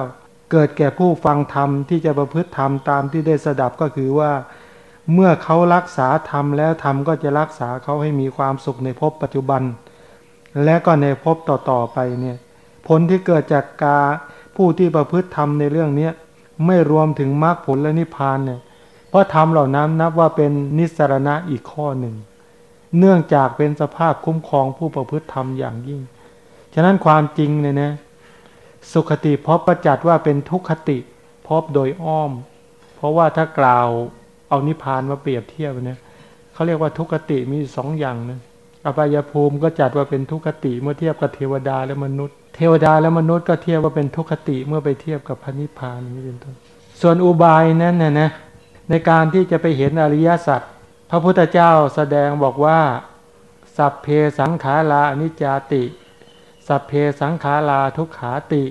เกิดแก่ผู้ฟังธรรมที่จะประพฤติธรรมตามที่ได้สดับก็คือว่า เมื่อเขารักษาธรรมแล้วธรรมก็จะรักษาเขาให้มีความสุขในภพปัจจุบัน และก็ในภพต่อๆไปเนี่ยผลที่เกิดจากกา ผู้ที่ประพฤติธรรมในเรื่องเนี้ยไม่รวมถึงมรรคผลและนิพพานเนี่ยเพราะธรรมเหล่านั้นนับว่าเป็นนิสรณะอีกข้อหนึ่ง เนื่องจากเป็นสภาพคุ้มครองผู้ประพฤติธรรมอย่างยิ่ง ฉะนั้นความจริงเนี่ยนะสุขติพบประจัดว่าเป็นทุกขติพบโดยอ้อม เพราะว่าถ้ากล่าวเอานิพพานมาเปรียบเทียบเนี่ยเขาเรียกว่าทุกขติมีสองอย่างนะ อบายภูมิก็จัดว่าเป็นทุกขติเมื่อเทียบกับเทวดาและมนุษย์ เทวดาและมนุษย์ก็เทียบว่าเป็นทุกขติเมื่อไปเทียบกับพระนิพพานนี้เป็นต้น ส่วนอุบายนั้นนะนะในการที่จะไปเห็นอริยสัจพระพุทธเจ้าแสดงบอกว่า สัพเพสังขาราอนิจจาติ สัพเพสังขาราทุกขาติ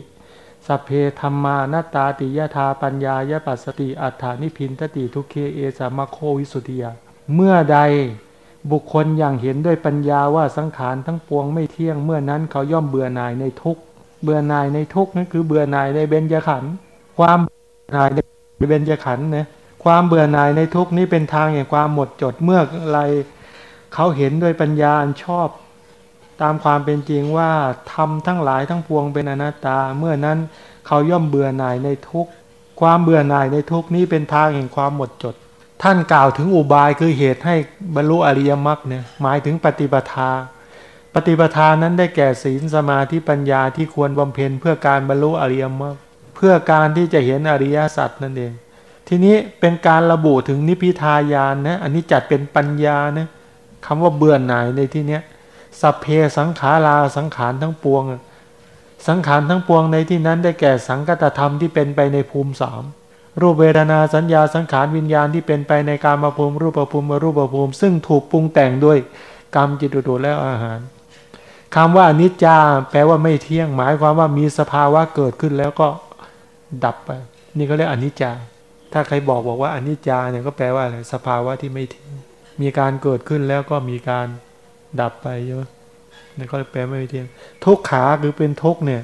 สัพเพธรรมานาตาติยธาปัญญายปัสสติอัฏฐานิพินทติทุเคเอสามโควิสุทธิยาเมื่อใด บุคคลอย่างเห็นด้วยปัญญาว่าสังขารทั้งปวงไม่เที่ยงเมื่อนั้นเขาย่อมเบื่อหน่ายในทุกเบื่อหน่ายในทุกนั่นคือเบื่อหน่ายในเบญจขันธ์ความเบื่อหน่ายในเบญจขันธ์นะความเบื่อหน่ายในทุกนี้เป็นทางแห่งความหมดจดเมื่อไรเขาเห็นด้วยปัญญาอันชอบ ตามความเป็นจริงว่าทำทั้งหลายทั้งปวงเป็นอนัตตา เมื่อนั้นเขาย่อมเบื่อหน่ายในทุกความเบื่อหน่ายในทุกนี้เป็นทางแห่งความหมดจด ท่านกล่าวถึงอุบายคือเหตุให้บรรลุอริยมรรคเนี่ยหมายถึงปฏิปทา ปฏิปทานั้นได้แก่ศีลสมาธิปัญญาที่ควรบำเพ็ญเพื่อการบรรลุอริยมรรคเพื่อการที่จะเห็นอริยสัจนั่นเอง ทีนี้เป็นการระบุถึงนิพพิทายานนะอันนี้จัดเป็นปัญญานะคำว่าเบื่อหน่ายในที่เนี้ยสัพเพสังขาราสังขารทั้งปวง สังขารทั้งปวงในที่นั้นได้แก่สังกัตธรรมที่เป็นไปในภูมิสาม รูปเวทนาสัญญาสังขารวิญญาณที่เป็นไปในการมาภูมิรูปภูมิรูปภูมิ ซึ่งถูกปรุงแต่งด้วยกรรมจิตตุและอาหารคำว่าอนิจจาแปลว่าไม่เที่ยง หมายความว่ามีสภาวะเกิดขึ้นแล้วก็ดับไป นี่เขาเรียกอนิจจา ถ้าใครบอกบอกว่าอนิจจาเนี่ยก็แปลว่าอะไรสภาวะที่ไม่เที่ยงมีการเกิดขึ้นแล้วก็มีการดับไปใช่ไหมนี่ก็แปลไม่เที่ยง ทุกขาคือเป็นทุกเนี่ย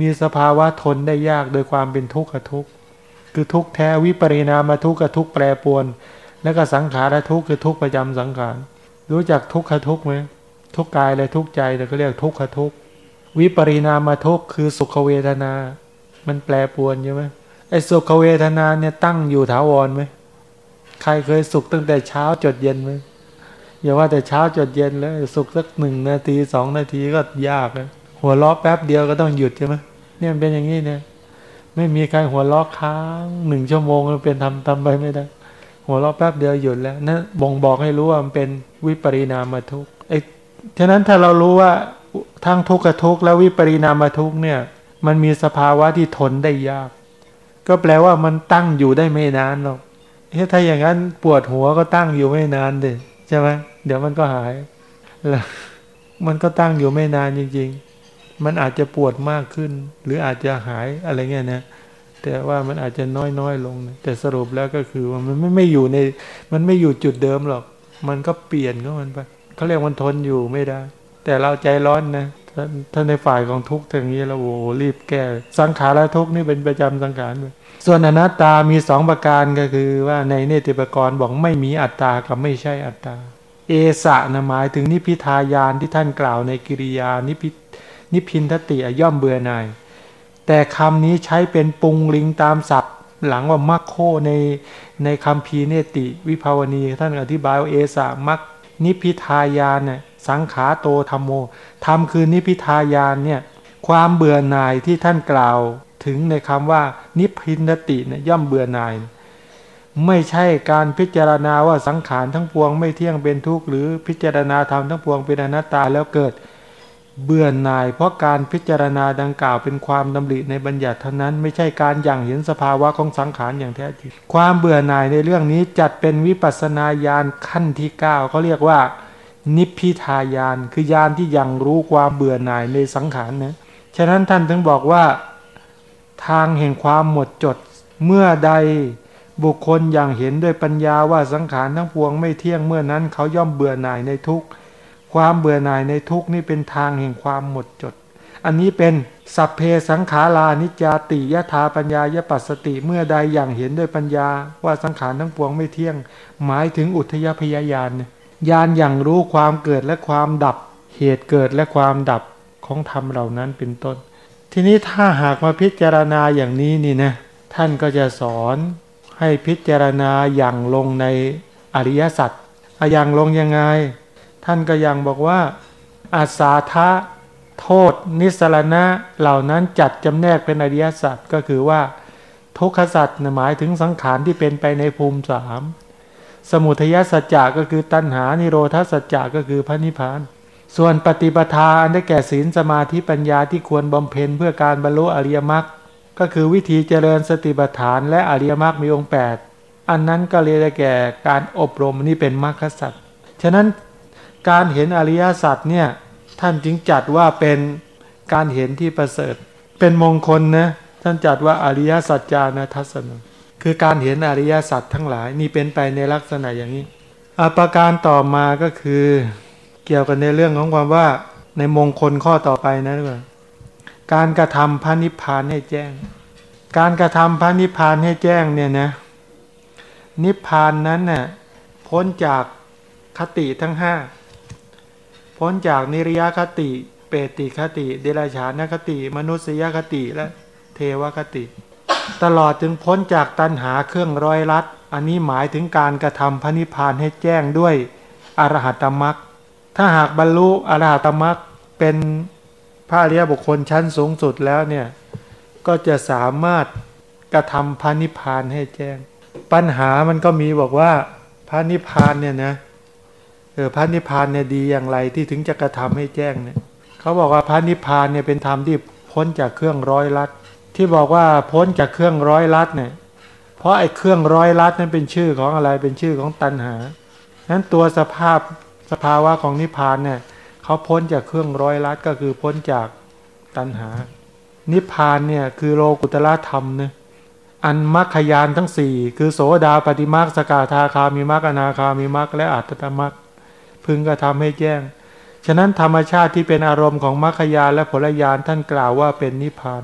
มีสภาวะทนได้ยากโดยความเป็นทุกข์กับทุกข์ คือทุกแท้วิปริณามาทุกกับทุกแปรปวน แล้วก็สังขารทุกคือทุกประจำสังขารรู้จักทุกขทุกไหมทุกกายและทุกใจแต่ก็เรียกทุกขทุกวิปริณามาทุกคือสุขเวทนา มันแปรปวนใช่ไหมไอ้สุขเวทนาเนี่ยตั้งอยู่ถาวรไหมใครเคยสุขตั้งแต่เช้าจดเย็นไหมอย่าว่าแต่เช้าจดเย็นแล้วสุขสักหนึ่งนาทีสองนาทีก็ยากนะหัวล้อแป๊บเดียวก็ต้องหยุดใช่ไหมเนี่ยมันเป็นอย่างนี้เนี่ย ไม่มีใครหัวล้อค้างหนึ่งชั่วโมงมันเป็นทำทำไปไม่ได้ หัวล้อแป๊บเดียวหยุดแล้วนั่นบ่งบอกให้รู้ว่ามันเป็นวิปริณามาทุกไอ้ฉะนั้นถ้าเรารู้ว่าทั้งทุกข์กับทุกข์และวิปริณามาทุกข์เนี่ย มันมีสภาวะที่ทนได้ยาก ก็แปลว่ามันตั้งอยู่ได้ไม่นานหรอกเฮ้ถ้าอย่างนั้นปวดหัวก็ตั้งอยู่ไม่นานเด็ใช่ไหมเดี๋ยวมันก็หายแล้วมันก็ตั้งอยู่ไม่นานจริง ๆ มันอาจจะปวดมากขึ้น หรืออาจจะหายอะไรเงี้ยนะแต่ว่ามันอาจจะน้อยน้อยลงนะแต่สรุปแล้วก็คือว่ามันไม่ไม่อยู่ใน มันไม่อยู่จุดเดิมหรอก มันก็เปลี่ยนก็มันไปเขาเรียกมันทนอยู่ไม่ได้ แต่เราใจร้อนนะถ้าในฝ่ายของทุกข์อย่างนี้เราโอ้รีบแก้ สังขารทุกข์นี่เป็นประจำสังขารเลยส่วนอนัตตามีสองประการก็คือว่าในเนติปกรณ์บอกไม่มีอัตตากับไม่ใช่อัตตา เอสะนะหมายถึงนิพิทายานที่ท่านกล่าวในกิริยานิพิ นิพินทติย่อมเบื่อหน่าย แต่คำนี้ใช้เป็นปุงลิงตามศัพท์ หลังว่ามัคโคในในคำพีเนติวิภาวณีท่านอธิบายว่าเอสะมัคนิพิทายานเนี่ยสังขาโตธรรมโมธรรมคือนิพิทายานเนี่ยความเบื่อหน่ายที่ท่านกล่าวถึงในคำว่านิพินติเนี่ยย่อมเบื่อหน่าย ไม่ใช่การพิจารณาว่าสังขารทั้งปวงไม่เที่ยงเป็นทุกข์หรือพิจารณาธรรมทั้งปวงเป็นอนัตตาแล้วเกิด เบื่อหน่ายเพราะการพิจารณาดังกล่าวเป็นความดำริในบัญญัติเท่านั้นไม่ใช่การอย่างเห็นสภาวะของสังขารอย่างแท้จริงความเบื่อหน่ายในเรื่องนี้จัดเป็นวิปัสนาญาณขั้นที่9เขาเรียกว่า นิพพิทายานคือญาณที่ยังรู้ความเบื่อหน่ายในสังขารนะฉะนั้นท่านถึงบอกว่า ทางแห่งความหมดจดเมื่อใดบุคคลอย่างเห็นด้วยปัญญาว่าสังขารทั้งปวงไม่เที่ยงเมื่อนั้นเขาย่อมเบื่อหน่ายในทุก ความเบื่อหน่ายในทุกนี่เป็นทางแห่งความหมดจด อันนี้เป็นสัพเพสังขารานิจาติยถาปัญญายปัสสติเมื่อใดอย่างเห็นด้วยปัญญา ว่าสังขารทั้งปวงไม่เที่ยง หมายถึงอุทยพยายานญาณอย่างรู้ความเกิดและความดับ เหตุเกิดและความดับของธรรมเหล่านั้นเป็นต้น ทีนี้ถ้าหากมาพิจารณาอย่างนี้นี่นะท่านก็จะสอนให้พิจารณาอย่างลงในอริยสัจอย่างลงยังไง ท่านก็ยังบอกว่า อาสาทะโทษ นิสรณะเหล่านั้นจัดจำแนกเป็นอริยสัจก็คือว่า ทุกขสัจหมายถึงสังขารที่เป็นไปในภูมิสามสมุทัยสัจจะก็คือตัณหานิโรธสัจจะก็คือพระนิพพาน ส่วนปฏิปทาอันได้แก่ศีลสมาธิปัญญาที่ควรบำเพ็ญเพื่อการบรรลุอริยมรรคก็คือวิธีเจริญสติปัฏฐานและอริยมรรคมีองค์ 8 อันนั้นก็เรียกได้แก่การอบรมนี่เป็นมรรคสัจฉะนั้น การเห็นอริยสัจเนี่ยท่านจึงจัดว่าเป็นการเห็นที่ประเสริฐ เป็นมงคลนะท่านจัดว่าอริยสัจจานะทัศนะคือการเห็นอริยสัจทั้งหลายนี่เป็นไปในลักษณะอย่างนี้อประการต่อมาก็คือ เกี่ยวกันในเรื่องของความว่าในมงคลข้อต่อไปนะว่าการกระทำพระนิพพานให้แจ้ง การกระทำพระนิพพานให้แจ้งเนี่ยนะนิพพานนั้นน่ะพ้นจากคติทั้งห้า พ้นจากนิรยคติ เปติคติ เดรัจฉานคติ มนุษยคติและเทวคติ ตลอดถึงพ้นจากตัณหาเครื่องร้อยลัดอันนี้หมายถึงการกระทำพระนิพพานให้แจ้งด้วยอรหัตมรักถ้าหากบรรลุอรหัตมรักเป็นพระอริยบุคคลชั้นสูงสุดแล้วเนี่ยก็จะสามารถกระทำพระนิพพานให้แจ้ง ปัญหามันก็มีบอกว่าพระนิพพานเนี่ยนะ เออพระนิพพานเนี่ยดีอย่างไรที่ถึงจะกระทำให้แจ้งเนี่ยเขาบอกว่าพระนิพพานเนี่ยเป็นธรรมที่พ้นจากเครื่องร้อยลัด ที่บอกว่าพ้นจากเครื่องร้อยลัดเนี่ยเพราะไอ้เครื่องร้อยลัดนั้นเป็นชื่อของอะไรเป็นชื่อของตัณหานั้นตัวสภาพสภาวะของนิพพานเนี่ยเขาพ้นจากเครื่องร้อยลัดก็คือพ้นจากตัณหา นิพพานเนี่ยคือโลกุตละธรรมเนี่ยอันมรรคยานทั้งสี่คือโสดาปฏิมรรคสกาธาคามีมรรคอนาคามีมรรคและอัตตมรรค พึงกระทำให้แจ้ง ฉะนั้นธรรมชาติที่เป็นอารมณ์ของมรรคยานและผลยานท่านกล่าวว่าเป็นนิพพาน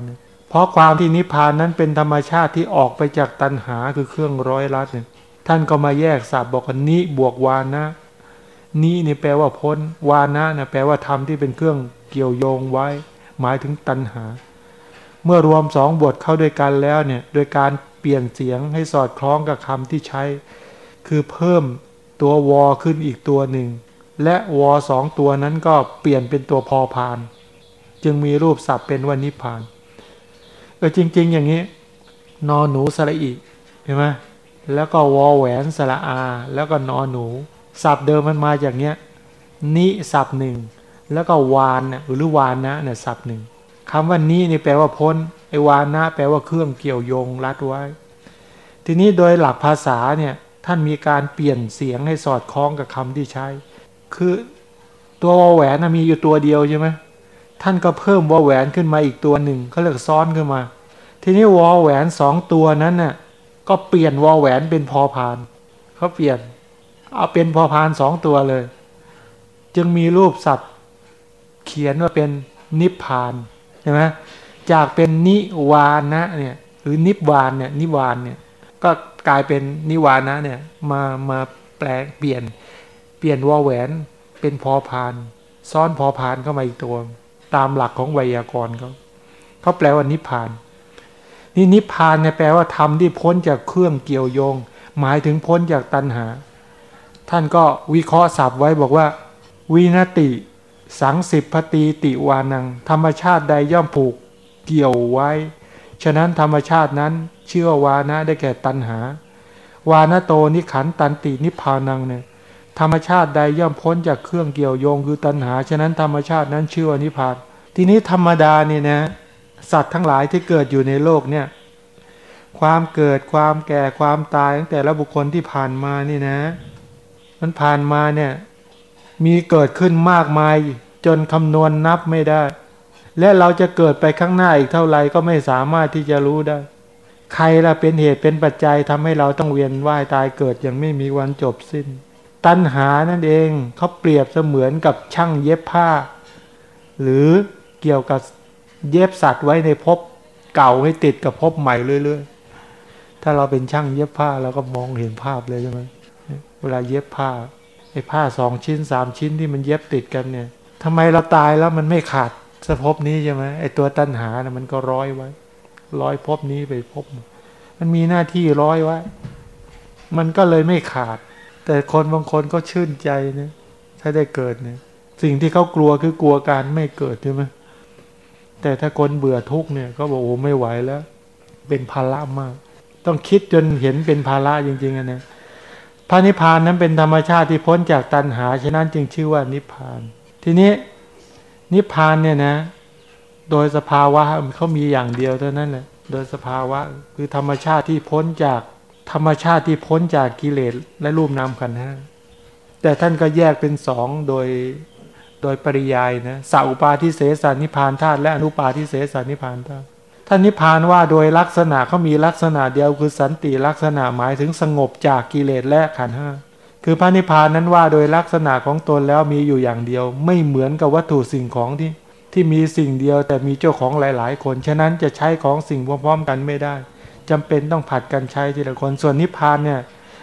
เพราะความที่นิพพานนั้นเป็นธรรมชาติที่ออกไปจากตัณหาคือเครื่องร้อยลัดเนี่ยท่านก็มาแยกสับบอกว่านิบวกวานะนินี่แปลว่าพ้น วานะนะแปลว่าธรรมที่เป็นเครื่องเกี่ยวโยงไว้ หมายถึงตัณหา เมื่อรวมสองบทเข้าด้วยกันแล้วเนี่ยโดยการเปลี่ยนเสียงให้สอดคล้องกับคำที่ใช้ คือเพิ่มตัววอขึ้นอีกตัวหนึ่ง และวอสองตัวนั้นก็เปลี่ยนเป็นตัวพอพาน จึงมีรูปศัพท์เป็นวันนิพาน เออจริง ๆ อย่างนี้ นอหนูสระอีเห็นไหมแล้วก็วอแหวนสระอา แล้วก็นอหนู ศัพท์เดิมมันมาจากเนี้ยนิศัพท์หนึ่งแล้วก็วานเนี่ยหรือวานนะเนี่ยศัพท์หนึ่งคำว่านี้นี่แปลว่าพ้นไอวานนะ แปลว่าเครื่องเกี่ยวโยงรัดไว้ ทีนี้โดยหลักภาษาเนี่ยท่านมีการเปลี่ยนเสียงให้สอดคล้องกับคำที่ใช้ คือตัววอแหวนมีอยู่ตัวเดียวใช่ไหมท่านก็เพิ่มวอแหวนขึ้นมาอีกตัวหนึ่งเขาเรียกซ้อนขึ้นมา ทีนี้วอแหวนสองตัวนั้นน่ะก็เปลี่ยนวอแหวนเป็นพอพานเขาเปลี่ยน เอาเป็นพอพานสองตัวเลย จึงมีรูปสัตว์เขียนว่าเป็นนิพพานใช่ไหมจากเป็นนิวานะเนี่ยหรือนิพวานเนี่ยนิวานเนี่ยก็กลายเป็นนิวานะเนี่ยมามาแปลเปลี่ยน เปลี่ยนวอแหวนเป็นพอพาน ซ้อนพอพานเข้ามาอีกตัว ตามหลักของไวยากรณ์เขาเขาแปลว่านิพพาน นี่นิพพานเนี่ยแปลว่าธรรมที่พ้นจากเครื่องเกี่ยวโยง หมายถึงพ้นจากตัณหา ท่านก็วิเคราะห์ศัพท์ไว้บอกว่า วินติ สังสิบพตีติวานัง ธรรมชาติใดย่อมผูกเกี่ยวไว้ ฉะนั้นธรรมชาตินั้นเชื่อวานะได้แก่ตัณหา วานะโตนิขันตันตินิพพานังเนี่ย ธรรมชาติใดย่อมพ้นจากเครื่องเกี่ยวโยงคือตัณหา ฉะนั้นธรรมชาตินั้นชื่อว่านิพพาน ทีนี้ธรรมดาเนี่ยนะสัตว์ทั้งหลายที่เกิดอยู่ในโลกเนี่ยความเกิดความแก่ความตายตั้งแต่ละบุคคลที่ผ่านมานี่นะ มันผ่านมาเนี่ยมีเกิดขึ้นมากมายจนคำนวณนนับไม่ได้ และเราจะเกิดไปข้างหน้าอีกเท่าไหร่ก็ไม่สามารถที่จะรู้ได้ ใครละเป็นเหตุเป็นปัจจัยทำให้เราต้องเวียนว่ายตายเกิดอย่างไม่มีวันจบสิ้น ตัณหานั่นเองเขาเปรียบเสมือนกับช่างเย็บผ้า หรือเกี่ยวกับเย็บสัตว์ไว้ในภพเก่าให้ติดกับภพใหม่เรื่อยๆ ถ้าเราเป็นช่างเย็บผ้าเราก็มองเห็นภาพเลยใช่ไหมเวลาเย็บผ้าไอ้ผ้าสองชิ้นสามชิ้นที่มันเย็บติดกันเนี่ยทำไมเราตายแล้วมันไม่ขาดสภพนี้ใช่ไหมไอ้ตัวตัณหานะมันก็ร้อยไว้ ร้อยภพนี้ไปภพมันมีหน้าที่ร้อยไว้ มันก็เลยไม่ขาด แต่คนบางคนก็ชื่นใจนะถ้าได้เกิดเนี่ย สิ่งที่เขากลัวคือกลัวการไม่เกิดใช่ไหมแต่ถ้าคนเบื่อทุกเนี่ยก็บอกโอ้ไม่ไหวแล้ว เป็นภาระมาก ต้องคิดจนเห็นเป็นภาระจริงๆนะพระนิพพานนั้นเป็นธรรมชาติที่พ้นจากตัณหาฉะนั้นจึงชื่อว่านิพพาน ทีนี้นิพพานเนี่ยนะ โดยสภาวะเขามีอย่างเดียวเท่านั้นแหละโดยสภาวะคือธรรมชาติที่พ้นจาก ธรรมชาติที่พ้นจากกิเลสและรูปนามขันธ์แต่ท่านก็แยกเป็นสองโดยโดยปริยายนะสัอุปาทิเสสานิพานธาตุและอนุปาทิเสสานิพานธาตุท่านนิพานว่าโดยลักษณะเขามีลักษณะเดียวคือสันติลักษณะหมายถึงสงบจากกิเลสและขันธ์ห้าคือพระนิพพานนั้นว่าโดยลักษณะของตนแล้วมีอยู่อย่างเดียว ไม่เหมือนกับวัตถุสิ่งของที่ที่มีสิ่งเดียวแต่มีเจ้าของหลาย ๆ คน ฉะนั้นจะใช้ของสิ่งพร้อมๆกันไม่ได้ จำเป็นต้องผัดกันใช้ทีละคนส่วนนิพพานเนี่ย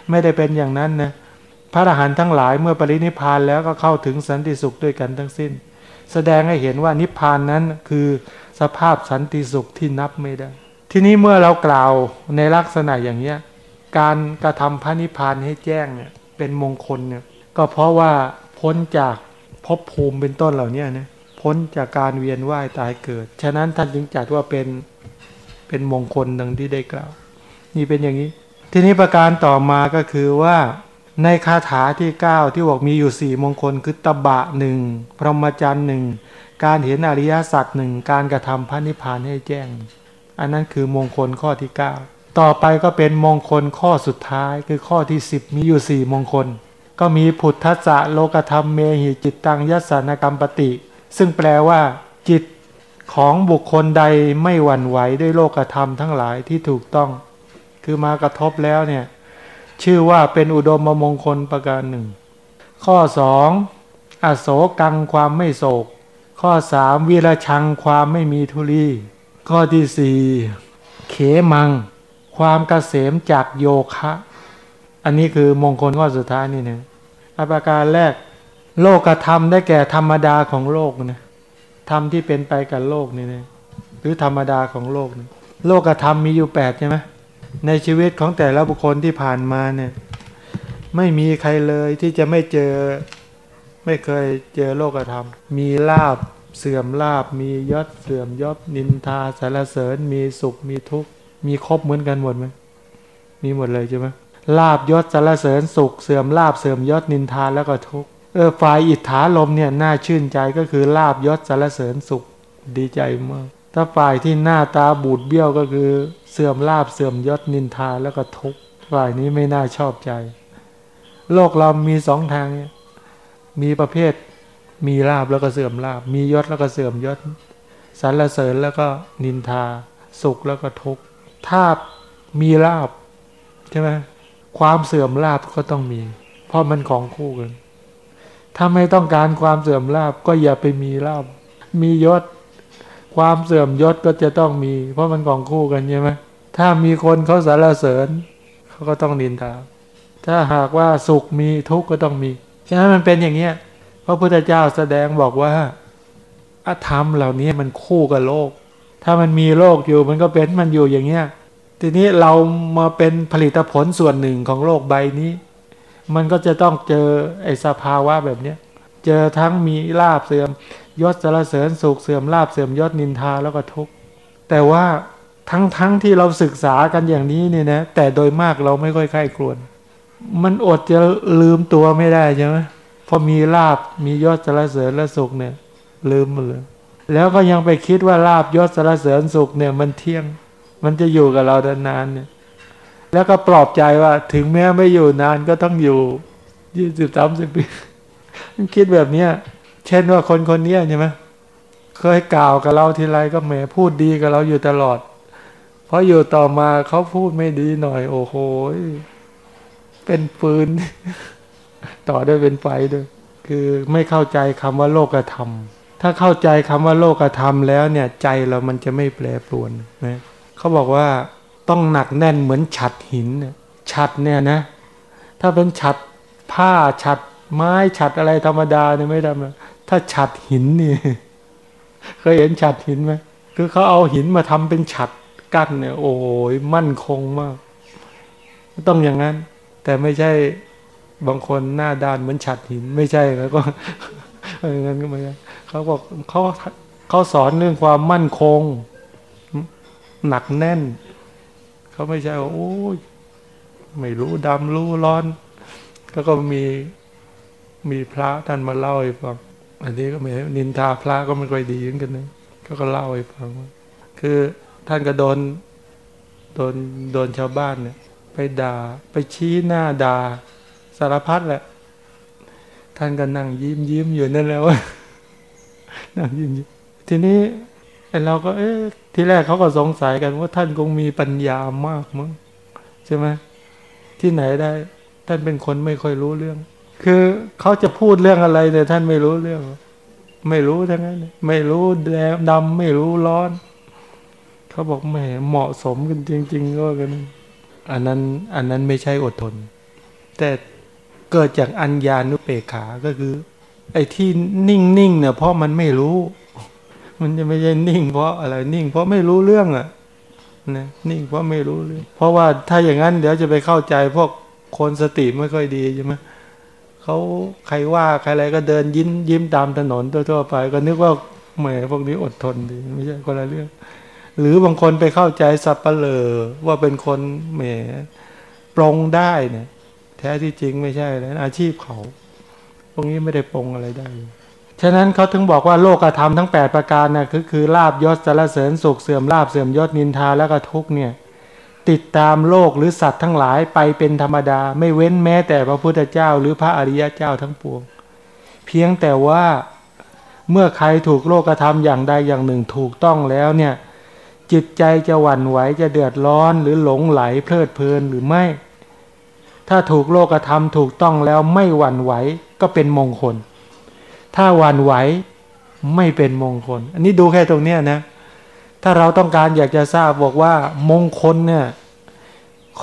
ไม่ได้เป็นอย่างนั้นนะพระอรหันต์ทั้งหลายเมื่อปรินิพพานแล้วก็เข้าถึงสันติสุขด้วยกันทั้งสิ้น แสดงให้เห็นว่านิพพานนั้นคือสภาพสันติสุขที่นับไม่ได้ ทีนี้เมื่อเรากล่าวในลักษณะอย่างเนี้ยการกระทำพระนิพพานให้แจ้งเนี่ยเป็นมงคลเนี่ยก็เพราะว่าพ้นจากภพภูมิเป็นต้นเหล่านี้นะพ้นจากการเวียนว่ายตายเกิด ฉะนั้นท่านจึงจัดว่าเป็น เป็นมงคลดังที่ได้กล่าว นี่เป็นอย่างนี้ ทีนี้ประการต่อมาก็คือว่าในคาถาที่ 9 ที่บอกมีอยู่ 4 มงคลคือตบะหนึ่งพรหมจรรย์หนึ่งการเห็นอริยสัจหนึ่งการกระทำพระนิพพานให้แจ้ง อันนั้นคือมงคลข้อที่ 9 ต่อไปก็เป็นมงคลข้อสุดท้ายคือข้อที่ 10 มีอยู่ 4 มงคล ก็มีผุทธะโลกธรรมเมหิจิตตังยสสานกรรมปติ ซึ่งแปลว่า จิต ของบุคคลใดไม่หวั่นไหวด้วยโลกธรรมทั้งหลายที่ถูกต้อง คือมากระทบแล้วเนี่ย ชื่อว่าเป็นอุดมมงคลประการหนึ่ง ข้อสองอโศกังความไม่โศก ข้อสามวิรชังความไม่มีทุลีข้อที่สี่เขมัง ความเกษมจากโยคะ อันนี้คือมงคลข้อสุดท้ายนี่นะประการแรก โลกธรรมได้แก่ธรรมดาของโลกนะ ธรรมที่เป็นไปกับโลกนี่นะหรือธรรมดาของโลกนี่โลกธรรมมีอยู่แปดใช่ไหมในชีวิตของแต่ละบุคคลที่ผ่านมาเนี่ย ไม่มีใครเลยที่จะไม่เจอ ไม่เคยเจอโลกธรรม มีลาบเสื่อมลาบ มียศเสื่อมยศนินทาสารเสริญ มีสุขมีทุกข์มีครบเหมือนกันหมดไหมมีหมดเลยใช่ไหมลาบยศสารเสริญสุขเสื่อมลาบเสื่อมยศนินทาแล้วก็ทุกข์ ออฝ่ายอิทธาลมเนี่ยน่าชื่นใจก็คือลาบยศสารเสริญสุขดีใจมาก ถ้าฝ่ายที่หน้าตาบูดเบี้ยวก็คือเสื่อมลาบเสื่อมยศนินทาแล้วก็ทุกข์ฝ่ายนี้ไม่น่าชอบใจ โลกเรามีสองทางเนี่ยมีประเภทมีลาบแล้วก็เสื่อมลาบ มียศแล้วก็เสื่อมยศสรรเสริญแล้วก็นินทา สุขแล้วก็ทุกข์ถ้ามีลาบใช่ไหมความเสื่อมลาบก็ต้องมี เพราะมันของคู่กัน ถ้าไม่ต้องการความเสื่อมลาบก็อย่าไปมีลาบมียศ ความเสื่อมยศก็จะต้องมี เพราะมันกองคู่กันใช่ไหมถ้ามีคนเขาสารเสริญเขาก็ต้องนินทาถ้าหากว่าสุขมีทุกข์ก็ต้องมีฉะนั้นมันเป็นอย่างเนี้ยพระพุทธเจ้าแสดงบอกว่าอธรรมเหล่านี้มันคู่กับโลก ถ้ามันมีโลกอยู่มันก็เป็นมันอยู่อย่างเนี้ยทีนี้เรามาเป็นผลิตผลส่วนหนึ่งของโลกใบนี้ มันก็จะต้องเจอไอ้สภาวะแบบเนี้ยเจอทั้งมีลาบเสื่อมยศสารเสริญสุขเสื่อมลาบเสื่อมยศนินทาแล้วก็ทุกข์แต่ว่าทั้งๆทที่เราศึกษากันอย่างนี้เนี่ยนะแต่โดยมากเราไม่ค่อยใคร่ครวญมันอดจะลืมตัวไม่ได้ใช่ไหมพอมีลาบมียศสารเสริญและสุขเนี่ย ลืมหมดเลยแล้วก็ยังไปคิดว่าลาบยศสารเสริญสุขเนี่ย มันเที่ยง มันจะอยู่กับเรานานเนี่ย แล้วก็ปลอบใจว่า ถึงแม้ไม่อยู่นานก็ต้องอยู่ยี่สิบสามสิบปีคิดแบบเนี้ย เช่นว่าคนคนนี้ใช่ไหมเคยกล่าวกับเราทีไรก็แหมพูดดีกับเราอยู่ตลอด เพราะอยู่ต่อมาเขาพูดไม่ดีหน่อย โอ้โหเป็นปืน ต่อด้วยเป็นไฟด้วย คือไม่เข้าใจคำว่าโลกธรรม ถ้าเข้าใจคำว่าโลกธรรมแล้วเนี่ย ใจเรามันจะไม่แปรปรวนนะเขาบอกว่า ต้องหนักแน่นเหมือนฉัดหินฉัดเนี่ยนะ ถ้าเป็นฉัดผ้าฉัดไม้ฉัดอะไรธรรมดาเนี่ยไม่ทำถ้าฉัดหินนี่เคยเห็นฉัดหินไหมคือเขาเอาหินมาทำเป็นฉัดกั้นเนี่ย โอ้ยมั่นคงมาก ต้องอย่างนั้น แต่ไม่ใช่บางคนหน้าด้านเหมือนฉัดหิน ไม่ใช่แล้วก็อย่างนั้นก็ไม่ใช่เขาบอกเขาเขาสอนเรื่องความมั่นคง หนักแน่น เขาไม่ใช่ว่าโอ้ยไม่รู้ดำรู้ร้อน แล้วก็มีมีพระท่านมาเล่าให้ฟังอันนี้ก็ไม่นินทาพระก็ไม่ค่อยดีเหมือนกันนะเขาก็เล่าให้ฟังว่าคือท่านก็โดนโดนโดนชาวบ้านเนี่ย ไปด่าไปชี้หน้าด่าสารพัดแหละ ท่านก็นั่งยิ้มยิ้มอยู่นั่นแล้วนั่งยิ้มยิ้มทีนี้ ไอ้เราก็เอ๊ะที่แรกเขาก็สงสัยกันว่าท่านคงมีปัญญามากมั้งใช่ไหมที่ไหนได้ ท่านเป็นคนไม่ค่อยรู้เรื่อง คือเขาจะพูดเรื่องอะไรแต่ท่านไม่รู้เรื่อง ไม่รู้ทั้งนั้น ไม่รู้แดงดำไม่รู้ร้อน เขาบอกแหมเหมาะสมกันจริง ๆ ก็กันอันนั้นอันนั้นไม่ใช่อดทน แต่เกิดจากอัญญานุเปกขาก็คือ ไอ้ที่นิ่งๆเนี่ยเพราะมันไม่รู้ มันจะไม่ใช่นิ่ง เพราะอะไรนิ่ง เพราะไม่รู้เรื่องอะนะนิ่งเพราะไม่รู้เรื่อง เพราะว่าถ้าอย่างนั้นเดี๋ยวจะไปเข้าใจพวกคนสติไม่ค่อยดีใช่ไหมเขาใครว่าใครอะไรก็เดินยิ้มยิ้มตามถนนทั่วๆไป ก็นึกว่าแหมพวกนี้อดทนดีไม่ใช่คนละเรื่อง หรือบางคนไปเข้าใจสับเปลอว่าเป็นคนแหมปรงได้เนี่ย แท้ที่จริงไม่ใช่เลยอาชีพเขา พวกนี้ไม่ได้ปรงอะไรได้ ฉะนั้นเขาถึงบอกว่าโลกธรรมทั้ง 8 ประการนะ่ะคือคือลาบยศสารเสริญสุขเสื่อมลาบเสื่อมยศนินทาและก็ทุกเนี่ยติดตามโลกหรือสัตว์ทั้งหลายไปเป็นธรรมดา ไม่เว้นแม้แต่พระพุทธเจ้าหรือพระอริยเจ้าทั้งปวง เพียงแต่ว่าเมื่อใครถูกโลกธรรมอย่างใดอย่างหนึ่งถูกต้องแล้วเนี่ยจิตใจจะหวั่นไหวจะเดือดร้อนหรือหลงไหลเพลิดเพลินหรือไม่ ถ้าถูกโลกธรรมถูกต้องแล้วไม่หวั่นไหวก็เป็นมงคล ถ้าหวั่นไหวไม่เป็นมงคล อันนี้ดูแค่ตรงเนี้ยนะ ถ้าเราต้องการอยากจะทราบบอกว่ามงคลเนี่ย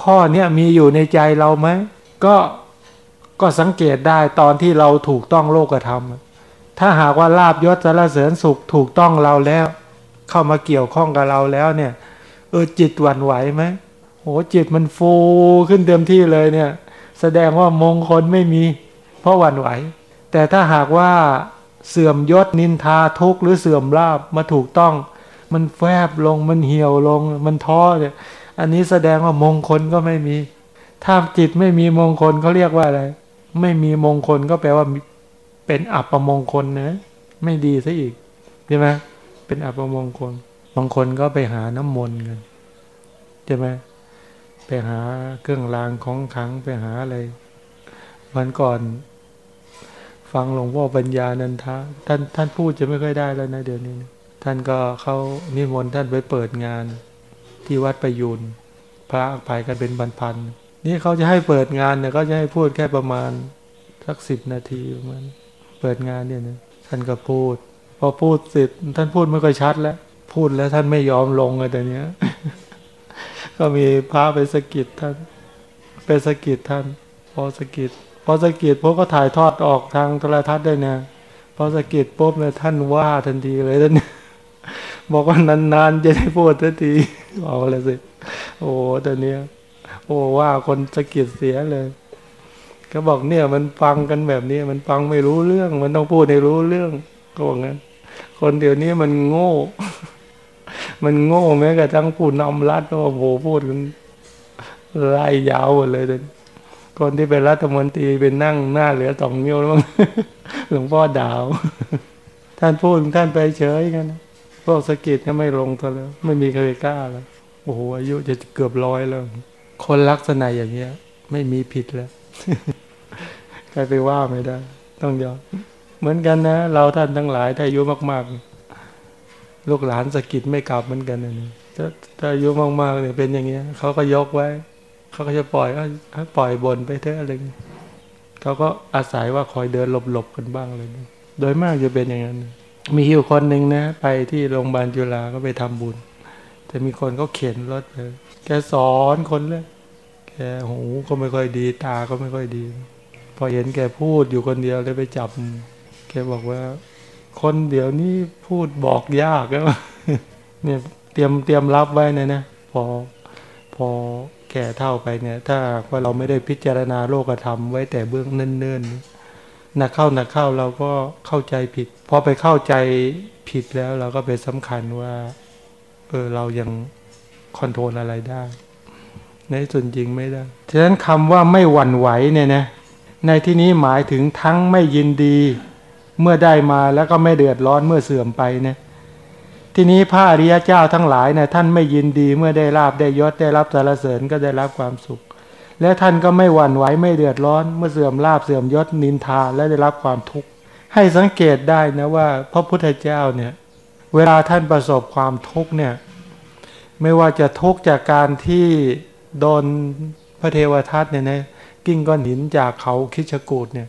ข้อเนี้ยมีอยู่ในใจเราไหมก็ก็สังเกตได้ตอนที่เราถูกต้องโลกธรรม ถ้าหากว่าลาบยศสารเสริญสุขถูกต้องเราแล้ว เข้ามาเกี่ยวข้องกับเราแล้วเนี่ย เออจิตหวั่นไหวไหมโหจิตมันฟูขึ้นเต็มที่เลยเนี่ย แสดงว่ามงคลไม่มี เพราะหวั่นไหว แต่ถ้าหากว่าเสื่อมยศนินทาทุกข์หรือเสื่อมลาบมาถูกต้อง มันแฟบลงมันเหี่ยวลง มันท้อเนี่ยอันนี้แสดงว่ามงคลก็ไม่มี ถ้าจิตไม่มีมงคลเขาเรียกว่าอะไร ไม่มีมงคลก็แปลว่าเป็นอัปมงคลนะไม่ดีซะอีกใช่ไหมเป็นอัปมงคลบางคนก็ไปหาน้ำมนต์กันใช่ไหมไปหาเครื่องรางของขลังไปหาอะไรวันก่อน ฟังหลวงพ่อปัญญานันทะท่านท่านพูดจะไม่ค่อยได้แล้วนะเดี๋ยวนี้ ท่านก็เขานิมนต์ท่านไปเปิดงานที่วัดประยูนพระไปกันเป็นพันๆนี่เขาจะให้เปิดงานเนี่ยก็จะให้พูดแค่ประมาณสักสิบนาทีประมาณเปิดงานเนี่ยนะท่านก็พูด พอพูดเสร็จท่านพูดไม่ค่อยชัดแล้ว พูดแล้วท่านไม่ยอมลงเลยแต่เนี้ย ก็มีพระไปสกิดท่านไปสกิดท่าน พอสกิด พอสะกิดพวกก็ถ่ายทอดออกทางโทรทัศน์ได้เนี่ยพอสะกิดปุ๊บเลยท่านว่าทันทีเลยท่านบอกว่านานๆจะได้พูดทันทีเอาเลยสิโอ้แต่เนี้โอ้ว่าคนสะกิดเสียเลยก็บอกเนี่ยมันฟังกันแบบนี้ มันฟังไม่รู้เรื่อง มันต้องพูดให้รู้เรื่องก็บอกงั้นคนเดี๋ยวนี้มันโง่ มันโง่แม้กระทั่งผู้นำรัฐก็โอ้โหพูดกันไล่ยาวหมดเลยเดน คนที่เป็นรัฐมนตรีเป็นนั่งหน้าเหลือสองนิ้วแล้วมั้งหลวงพ่อดาว ท่านพูดท่านไปเฉยกันพวกสกิดก็ไม่ลงตัวแล้ว ไม่มีใครกล้าแล้วโอ้โหอายุจะเกือบร้อยแล้ว คนลักษณะอย่างเงี้ย ไม่มีผิดแล้วใครไปว่าไม่ได้ ต้องยอมเหมือนกันนะ เราท่านทั้งหลายถ้าอายุมาก ๆ ลูกหลานสกิดไม่กลับเหมือนกันนะถ้าถ้าอายุมากๆเนี่ยเป็นอย่างเงี้ยเขาก็ยกไว้ เขาก็จะปล่อยปล่อยบนไปเถอะอะไรเงี้ยเขาก็อาศัยว่าคอยเดินหลบๆกันบ้างเลยโดยมากจะเป็นอย่างนั้น มีอยู่คนหนึ่งนะ ไปที่โรงพยาบาลจุฬาก็ไปทำบุญ แต่มีคนก็เข็นรถไปแกสอนคนเลยแกหูก็ไม่ค่อยดี ตาก็ไม่ค่อยดี พอเห็นแกพูดอยู่คนเดียวเลยไปจับ แกบอกว่า คนเดี๋ยวนี้พูดบอกยากแล้วเนี่ยเตรียมเตรียมรับไว้นะนะพอพอ แก่เท่าไปเนี่ย ถ้าว่าเราไม่ได้พิจารณาโลกธรรมไว้แต่เบื้องเนิ่นๆนักเข้านักเข้าเราก็เข้าใจผิดพอไปเข้าใจผิดแล้วเราก็ไปสำคัญว่าเออเรายังคอนโทรลอะไรได้ ในส่วนจริงไม่ได้ฉะนั้นคำว่าไม่หวั่นไหวเนี่ยนะในที่นี้หมายถึงทั้งไม่ยินดี เมื่อได้มาแล้วก็ไม่เดือดร้อนเมื่อเสื่อมไปเนะ ทีนี้พระอริยเจ้าทั้งหลายเนะท่านไม่ยินดีเมื่อได้ลาบได้ยศได้รับสารเสริญก็ได้รับความสุข และท่านก็ไม่หวั่นไหวไม่เดือดร้อน เมื่อเสื่อมลาบเสื่อมยศนินทาและได้รับความทุกข์ให้สังเกตได้นะว่า พระพุทธเจ้าเนี่ยเวลาท่านประสบความทุกข์เนี่ยไม่ว่าจะทุกข์จากการที่โดนพระเทวทัตเนี่ยนะกิ้งก้อนหินจากเขาคิชกูดเนี่ย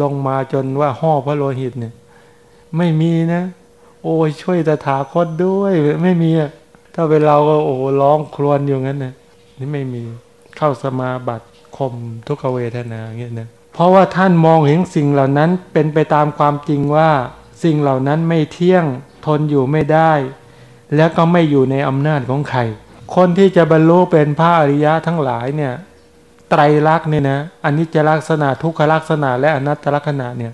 ลงมาจนว่าห่อพระโลหิตเนี่ยไม่มีนะ โอ้ยช่วยตถาคตด้วย ไม่มีอะถ้าเป็นเราก็โอ้ร้องครวญอยู่งั้นนะนี่ไม่มีเข้าสมาบัติคมทุกขเวทนาเงี้ยนะเพราะว่าท่านมองเห็นสิ่งเหล่านั้นเป็นไปตามความจริงว่า สิ่งเหล่านั้นไม่เที่ยงทนอยู่ไม่ได้ แล้วก็ไม่อยู่ในอำนาจของใคร คนที่จะบรรลุเป็นพระอริยะทั้งหลายเนี่ยไตรลักษณ์เนี่ยนะอันิจจลักษณะทุกขลักษณะและอนัตตลักษณะเนี่ย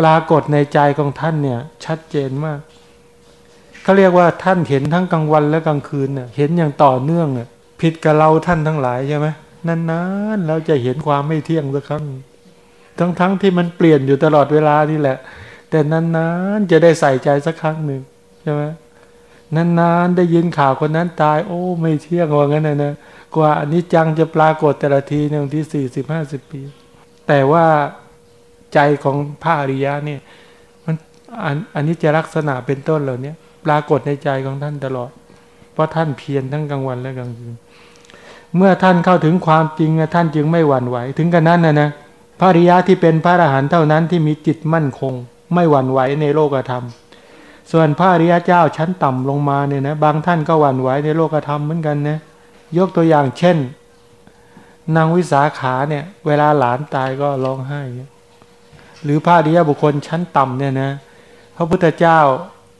ปรากฏในใจของท่านเนี่ย ชัดเจนมากเขาเรียกว่าท่านเห็นทั้งกลางวันและกลางคืนเนี่ยเห็นอย่างต่อเนื่องเนี่ยผิดกับเราท่านทั้งหลายใช่ไหมนานๆเราจะเห็นความไม่เที่ยงสักครั้ง ทั้งๆทที่มันเปลี่ยนอยู่ตลอดเวลานี่แหละ แต่นานๆจะได้ใส่ใจสักครั้งหนึ่งใช่ไหมนานๆได้ยินข่าวคนนั้นตาย โอ้ ไม่เที่ยงว่างั้นนะนะกว่าอันนี้จังจะปรากฏแต่ละทีในวันที่สี่สิบห้าสิบปี แต่ว่า ใจของพระอริยะเนี่ยมันอันนี้จะลักษณะเป็นต้นเหล่านี้ปรากฏในใจของท่านตลอด เพราะท่านเพียรทั้งกลางวันและกลางคืนเมื่อท่านเข้าถึงความจริงท่านจึงไม่หวั่นไหว ถึงกันนั้นนะนะพระอริยะที่เป็นพระอรหันต์เท่านั้นที่มีจิตมั่นคง ไม่หวั่นไหวในโลกธรรม ส่วนพระอริยะเจ้าชั้นต่ำลงมาเนี่ยนะบางท่านก็หวั่นไหวในโลกธรรมเหมือนกันนะยกตัวอย่างเช่น นางวิสาขาเนี่ย เวลาหลานตายก็ร้องไห้ หรือพระอริยบุคคลชั้นต่ำเนี่ยนะพระพุทธเจ้า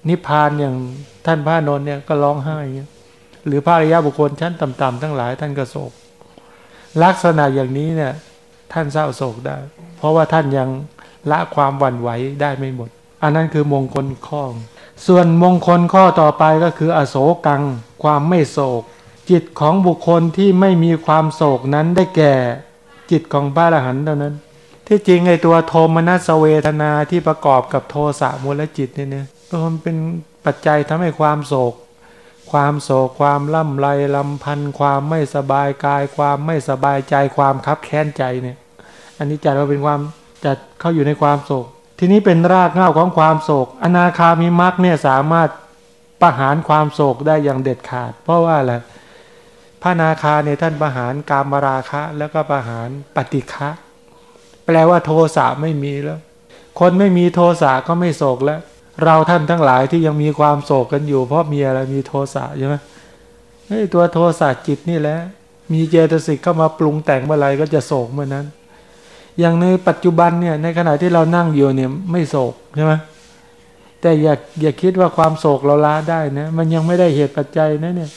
นิพพานอย่างท่านพระนนท์เนี่ยก็ร้องไห้หรือพระอริยบุคคลชั้นต่ำๆทั้งหลายท่านก็โศก ลักษณะอย่างนี้เนี่ยท่านเศร้าโศกได้ เพราะว่าท่านยังละความหวั่นไหวได้ไม่หมด อันนั้นคือมงคลข้อ ส่วนมงคลข้อต่อไปก็คือ อโศกัง ความไม่โศก จิตของบุคคลที่ไม่มีความโศกนั้นได้แก่ จิตของพระอรหันต์เท่านั้น ที่จริงไอตัวโทมนัสเวทนาที่ประกอบกับโทสะมูลจิตเนี่ยมันเป็นปัจจัยทำให้ความโศก ความโศกความล่ำไรลำพันธ์ความไม่สบายกาย ความไม่สบายใจความคับแค้นใจเนี่ย อันนี้จัดว่าเป็นความจัดเข้าอยู่ในความโศก ทีนี้เป็นรากเหง้าของความโศก อนาคามิมักเนี่ยสามารถประหารความโศกได้อย่างเด็ดขาด เพราะว่าอะไรพระนาคาเนี่ยท่านประหารกามราคะ แล้วก็ประหารปฏิฆะ แปลว่าโทสะไม่มีแล้ว คนไม่มีโทสะก็ไม่โศกแล้ว เราท่านทั้งหลายที่ยังมีความโศกกันอยู่ เพราะมีอะไรมีโทสะใช่ไหมไอ้ตัวโทสะจิตนี่แหละ มีเจตสิกเข้ามาปรุงแต่งเมื่อไรก็จะโศกเมื่อนั้น อย่างในปัจจุบันเนี่ยในขณะที่เรานั่งอยู่เนี่ยไม่โศกใช่ไหมแต่อย่าอย่าคิดว่าความโศกเราละได้นะ มันยังไม่ได้เหตุปัจจัยนะเนี่ย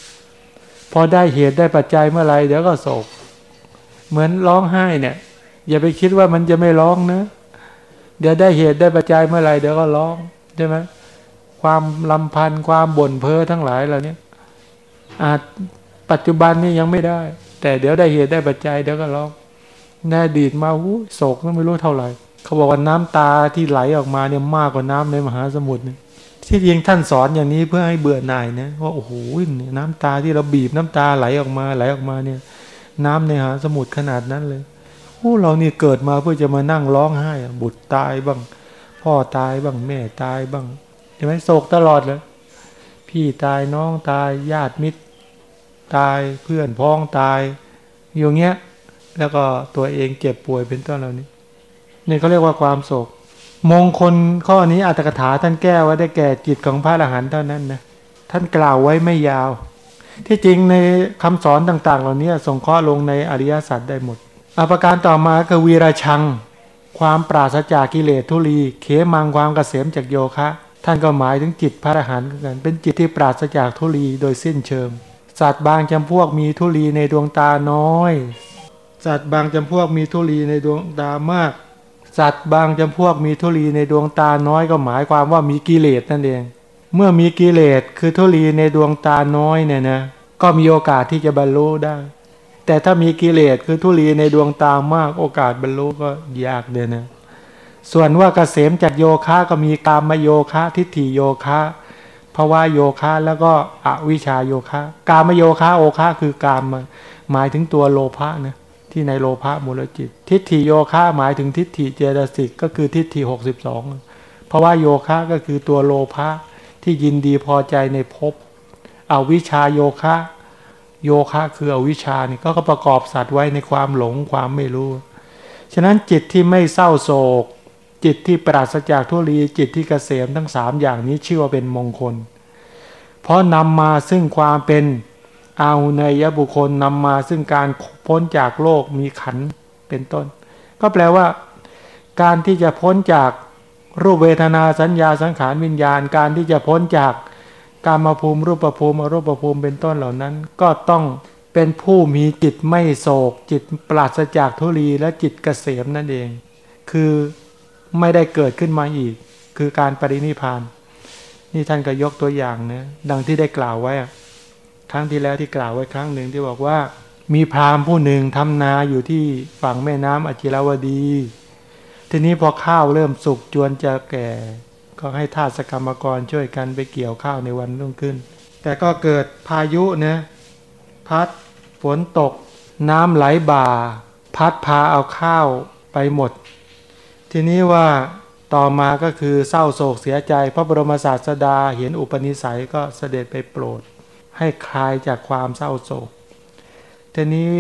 พอได้เหตุได้ปัจจัยเมื่อไรเดี๋ยวก็โศก เหมือนร้องไห้เนี่ย อย่าไปคิดว่ามันจะไม่ร้องนะ เดี๋ยวได้เหตุได้ปัจจัยเมื่อไรเดี๋ยวก็ร้องใช่ไหมความลำพันธ์ความบ่นเพ้อทั้งหลายเหล่านี้อาจปัจจุบันนี่ยังไม่ได้ แต่เดี๋ยวได้เหตุได้ปัจจัยเดี๋ยวก็ร้องแน่ดีดมาหูโศกไม่รู้เท่าไหร่ เขาบอกว่าน้ำตาที่ไหลออกมาเนี่ยมากกว่าน้ำในมหาสมุทรเนี่ยที่จริงท่านสอนอย่างนี้เพื่อให้เบื่อหน่ายนะว่าโอ้โหน้ำตาที่เราบีบน้ำตาไหลออกมาไหลออกมาเนี่ย น้ำในมหาสมุทรขนาดนั้นเลย เรานี่เกิดมาเพื่อจะมานั่งร้องไห้ บุตรตายบ้าง พ่อตายบ้างแม่ตายบ้างใช่ไหมโศกตลอดเลยพี่ตายน้องตายญาติมิตร ตายเพื่อนพ้องตาย อยู่เงี้ย แล้วก็ตัวเองเจ็บป่วยเป็นต้นเหล่านี้นี่เขาเรียกว่าความโศก มงคลข้อนี้อัตถกถาท่านแก้ไว้ได้แก่จิตของพระอรหันต์เท่านั้นนะท่านกล่าวไว้ไม่ยาว ที่จริงในคำสอนต่าง ๆ เหล่านี้ส่งข้อลงในอริยสัจได้หมด อภิการต่อมาคือวีราชัง ความปราศจากกิเลสทุลีเขมังความกเกษมจากโยคะ ท่านก็หมายถึงจิตพระอรหันต์กัน เป็นจิตที่ปราศจากทุลีโดยสิ้นเชิงสัตว์บางจำพวกมีทุลีในดวงตาน้อย สัตว์บางจำพวกมีทุลีในดวงตามาก สัตว์บางจำพวกมีทุลีในดวงตาน้อยก็หมายความว่ามีกิเลสนั่นเอง เมื่อมีกิเลสคือทุลีในดวงตาน้อยเนี่ยนะก็มีโอกาสที่จะบรรลุได้ แต่ถ้ามีกิเลสคือทุลีในดวงตามากโอกาสบรรลุก็ยากเดยนะส่วนว่าเกษมจากโยคะก็มีกามโยคะ ทิฏฐิโยคะภาวะโยคะแล้วก็อวิชาโยคะ กามโยคะโอคะคือกามหมายถึงตัวโลภะนะที่ในโลภะมูลจิต ทิฏฐิโยคะหมายถึงทิฏฐิเจตสิกก็คือทิฏฐิหกสิบสองเพราะว่าโยคะก็คือตัวโลภะที่ยินดีพอใจในภพอวิชชาโยคะ โยคะคืออวิชชานี่ก็ประกอบสัตว์ไว้ในความหลงความไม่รู้ ฉะนั้นจิตที่ไม่เศร้าโศก จิตที่ปราศจากทุลีจิตที่เกษมทั้งสามอย่างนี้ชื่อว่าเป็นมงคล เพราะนำมาซึ่งความเป็นอาหุเนยบุคคลนำมาซึ่งการพ้นจากโลกมีขันเป็นต้น ก็แปลว่า การที่จะพ้นจากรูปเวทนาสัญญาสังขารวิญญาณ การที่จะพ้นจาก การมาภูมิรูปภูมิอรูปภูมิเป็นต้นเหล่านั้น ก็ต้องเป็นผู้มีจิตไม่โศก จิตปราศจากทุลีและจิตเกษมนั่นเอง คือไม่ได้เกิดขึ้นมาอีก คือการปรินิพานนี่ท่านก็ยกตัวอย่างนะดังที่ได้กล่าวไว้ครั้งที่แล้วที่กล่าวไว้ครั้งหนึ่งที่บอกว่ามีพราหมณ์ผู้หนึ่งทำนาอยู่ที่ฝั่งแม่น้ำอจิรวดี ทีนี้พอข้าวเริ่มสุกจวนจะแก่ ก็ให้ทาสกรรมกรช่วยกันไปเกี่ยวข้าวในวันรุ่งขึ้น แต่ก็เกิดพายุนะพัดฝนตก น้ำไหลบ่า พัดพาเอาข้าวไปหมด ทีนี้ว่าต่อมาก็คือเศร้าโศกเสียใจ พระบรมศาสดาเห็นอุปนิสัยก็เสด็จไปโปรด ให้คลายจากความเศร้าโศกทีนี้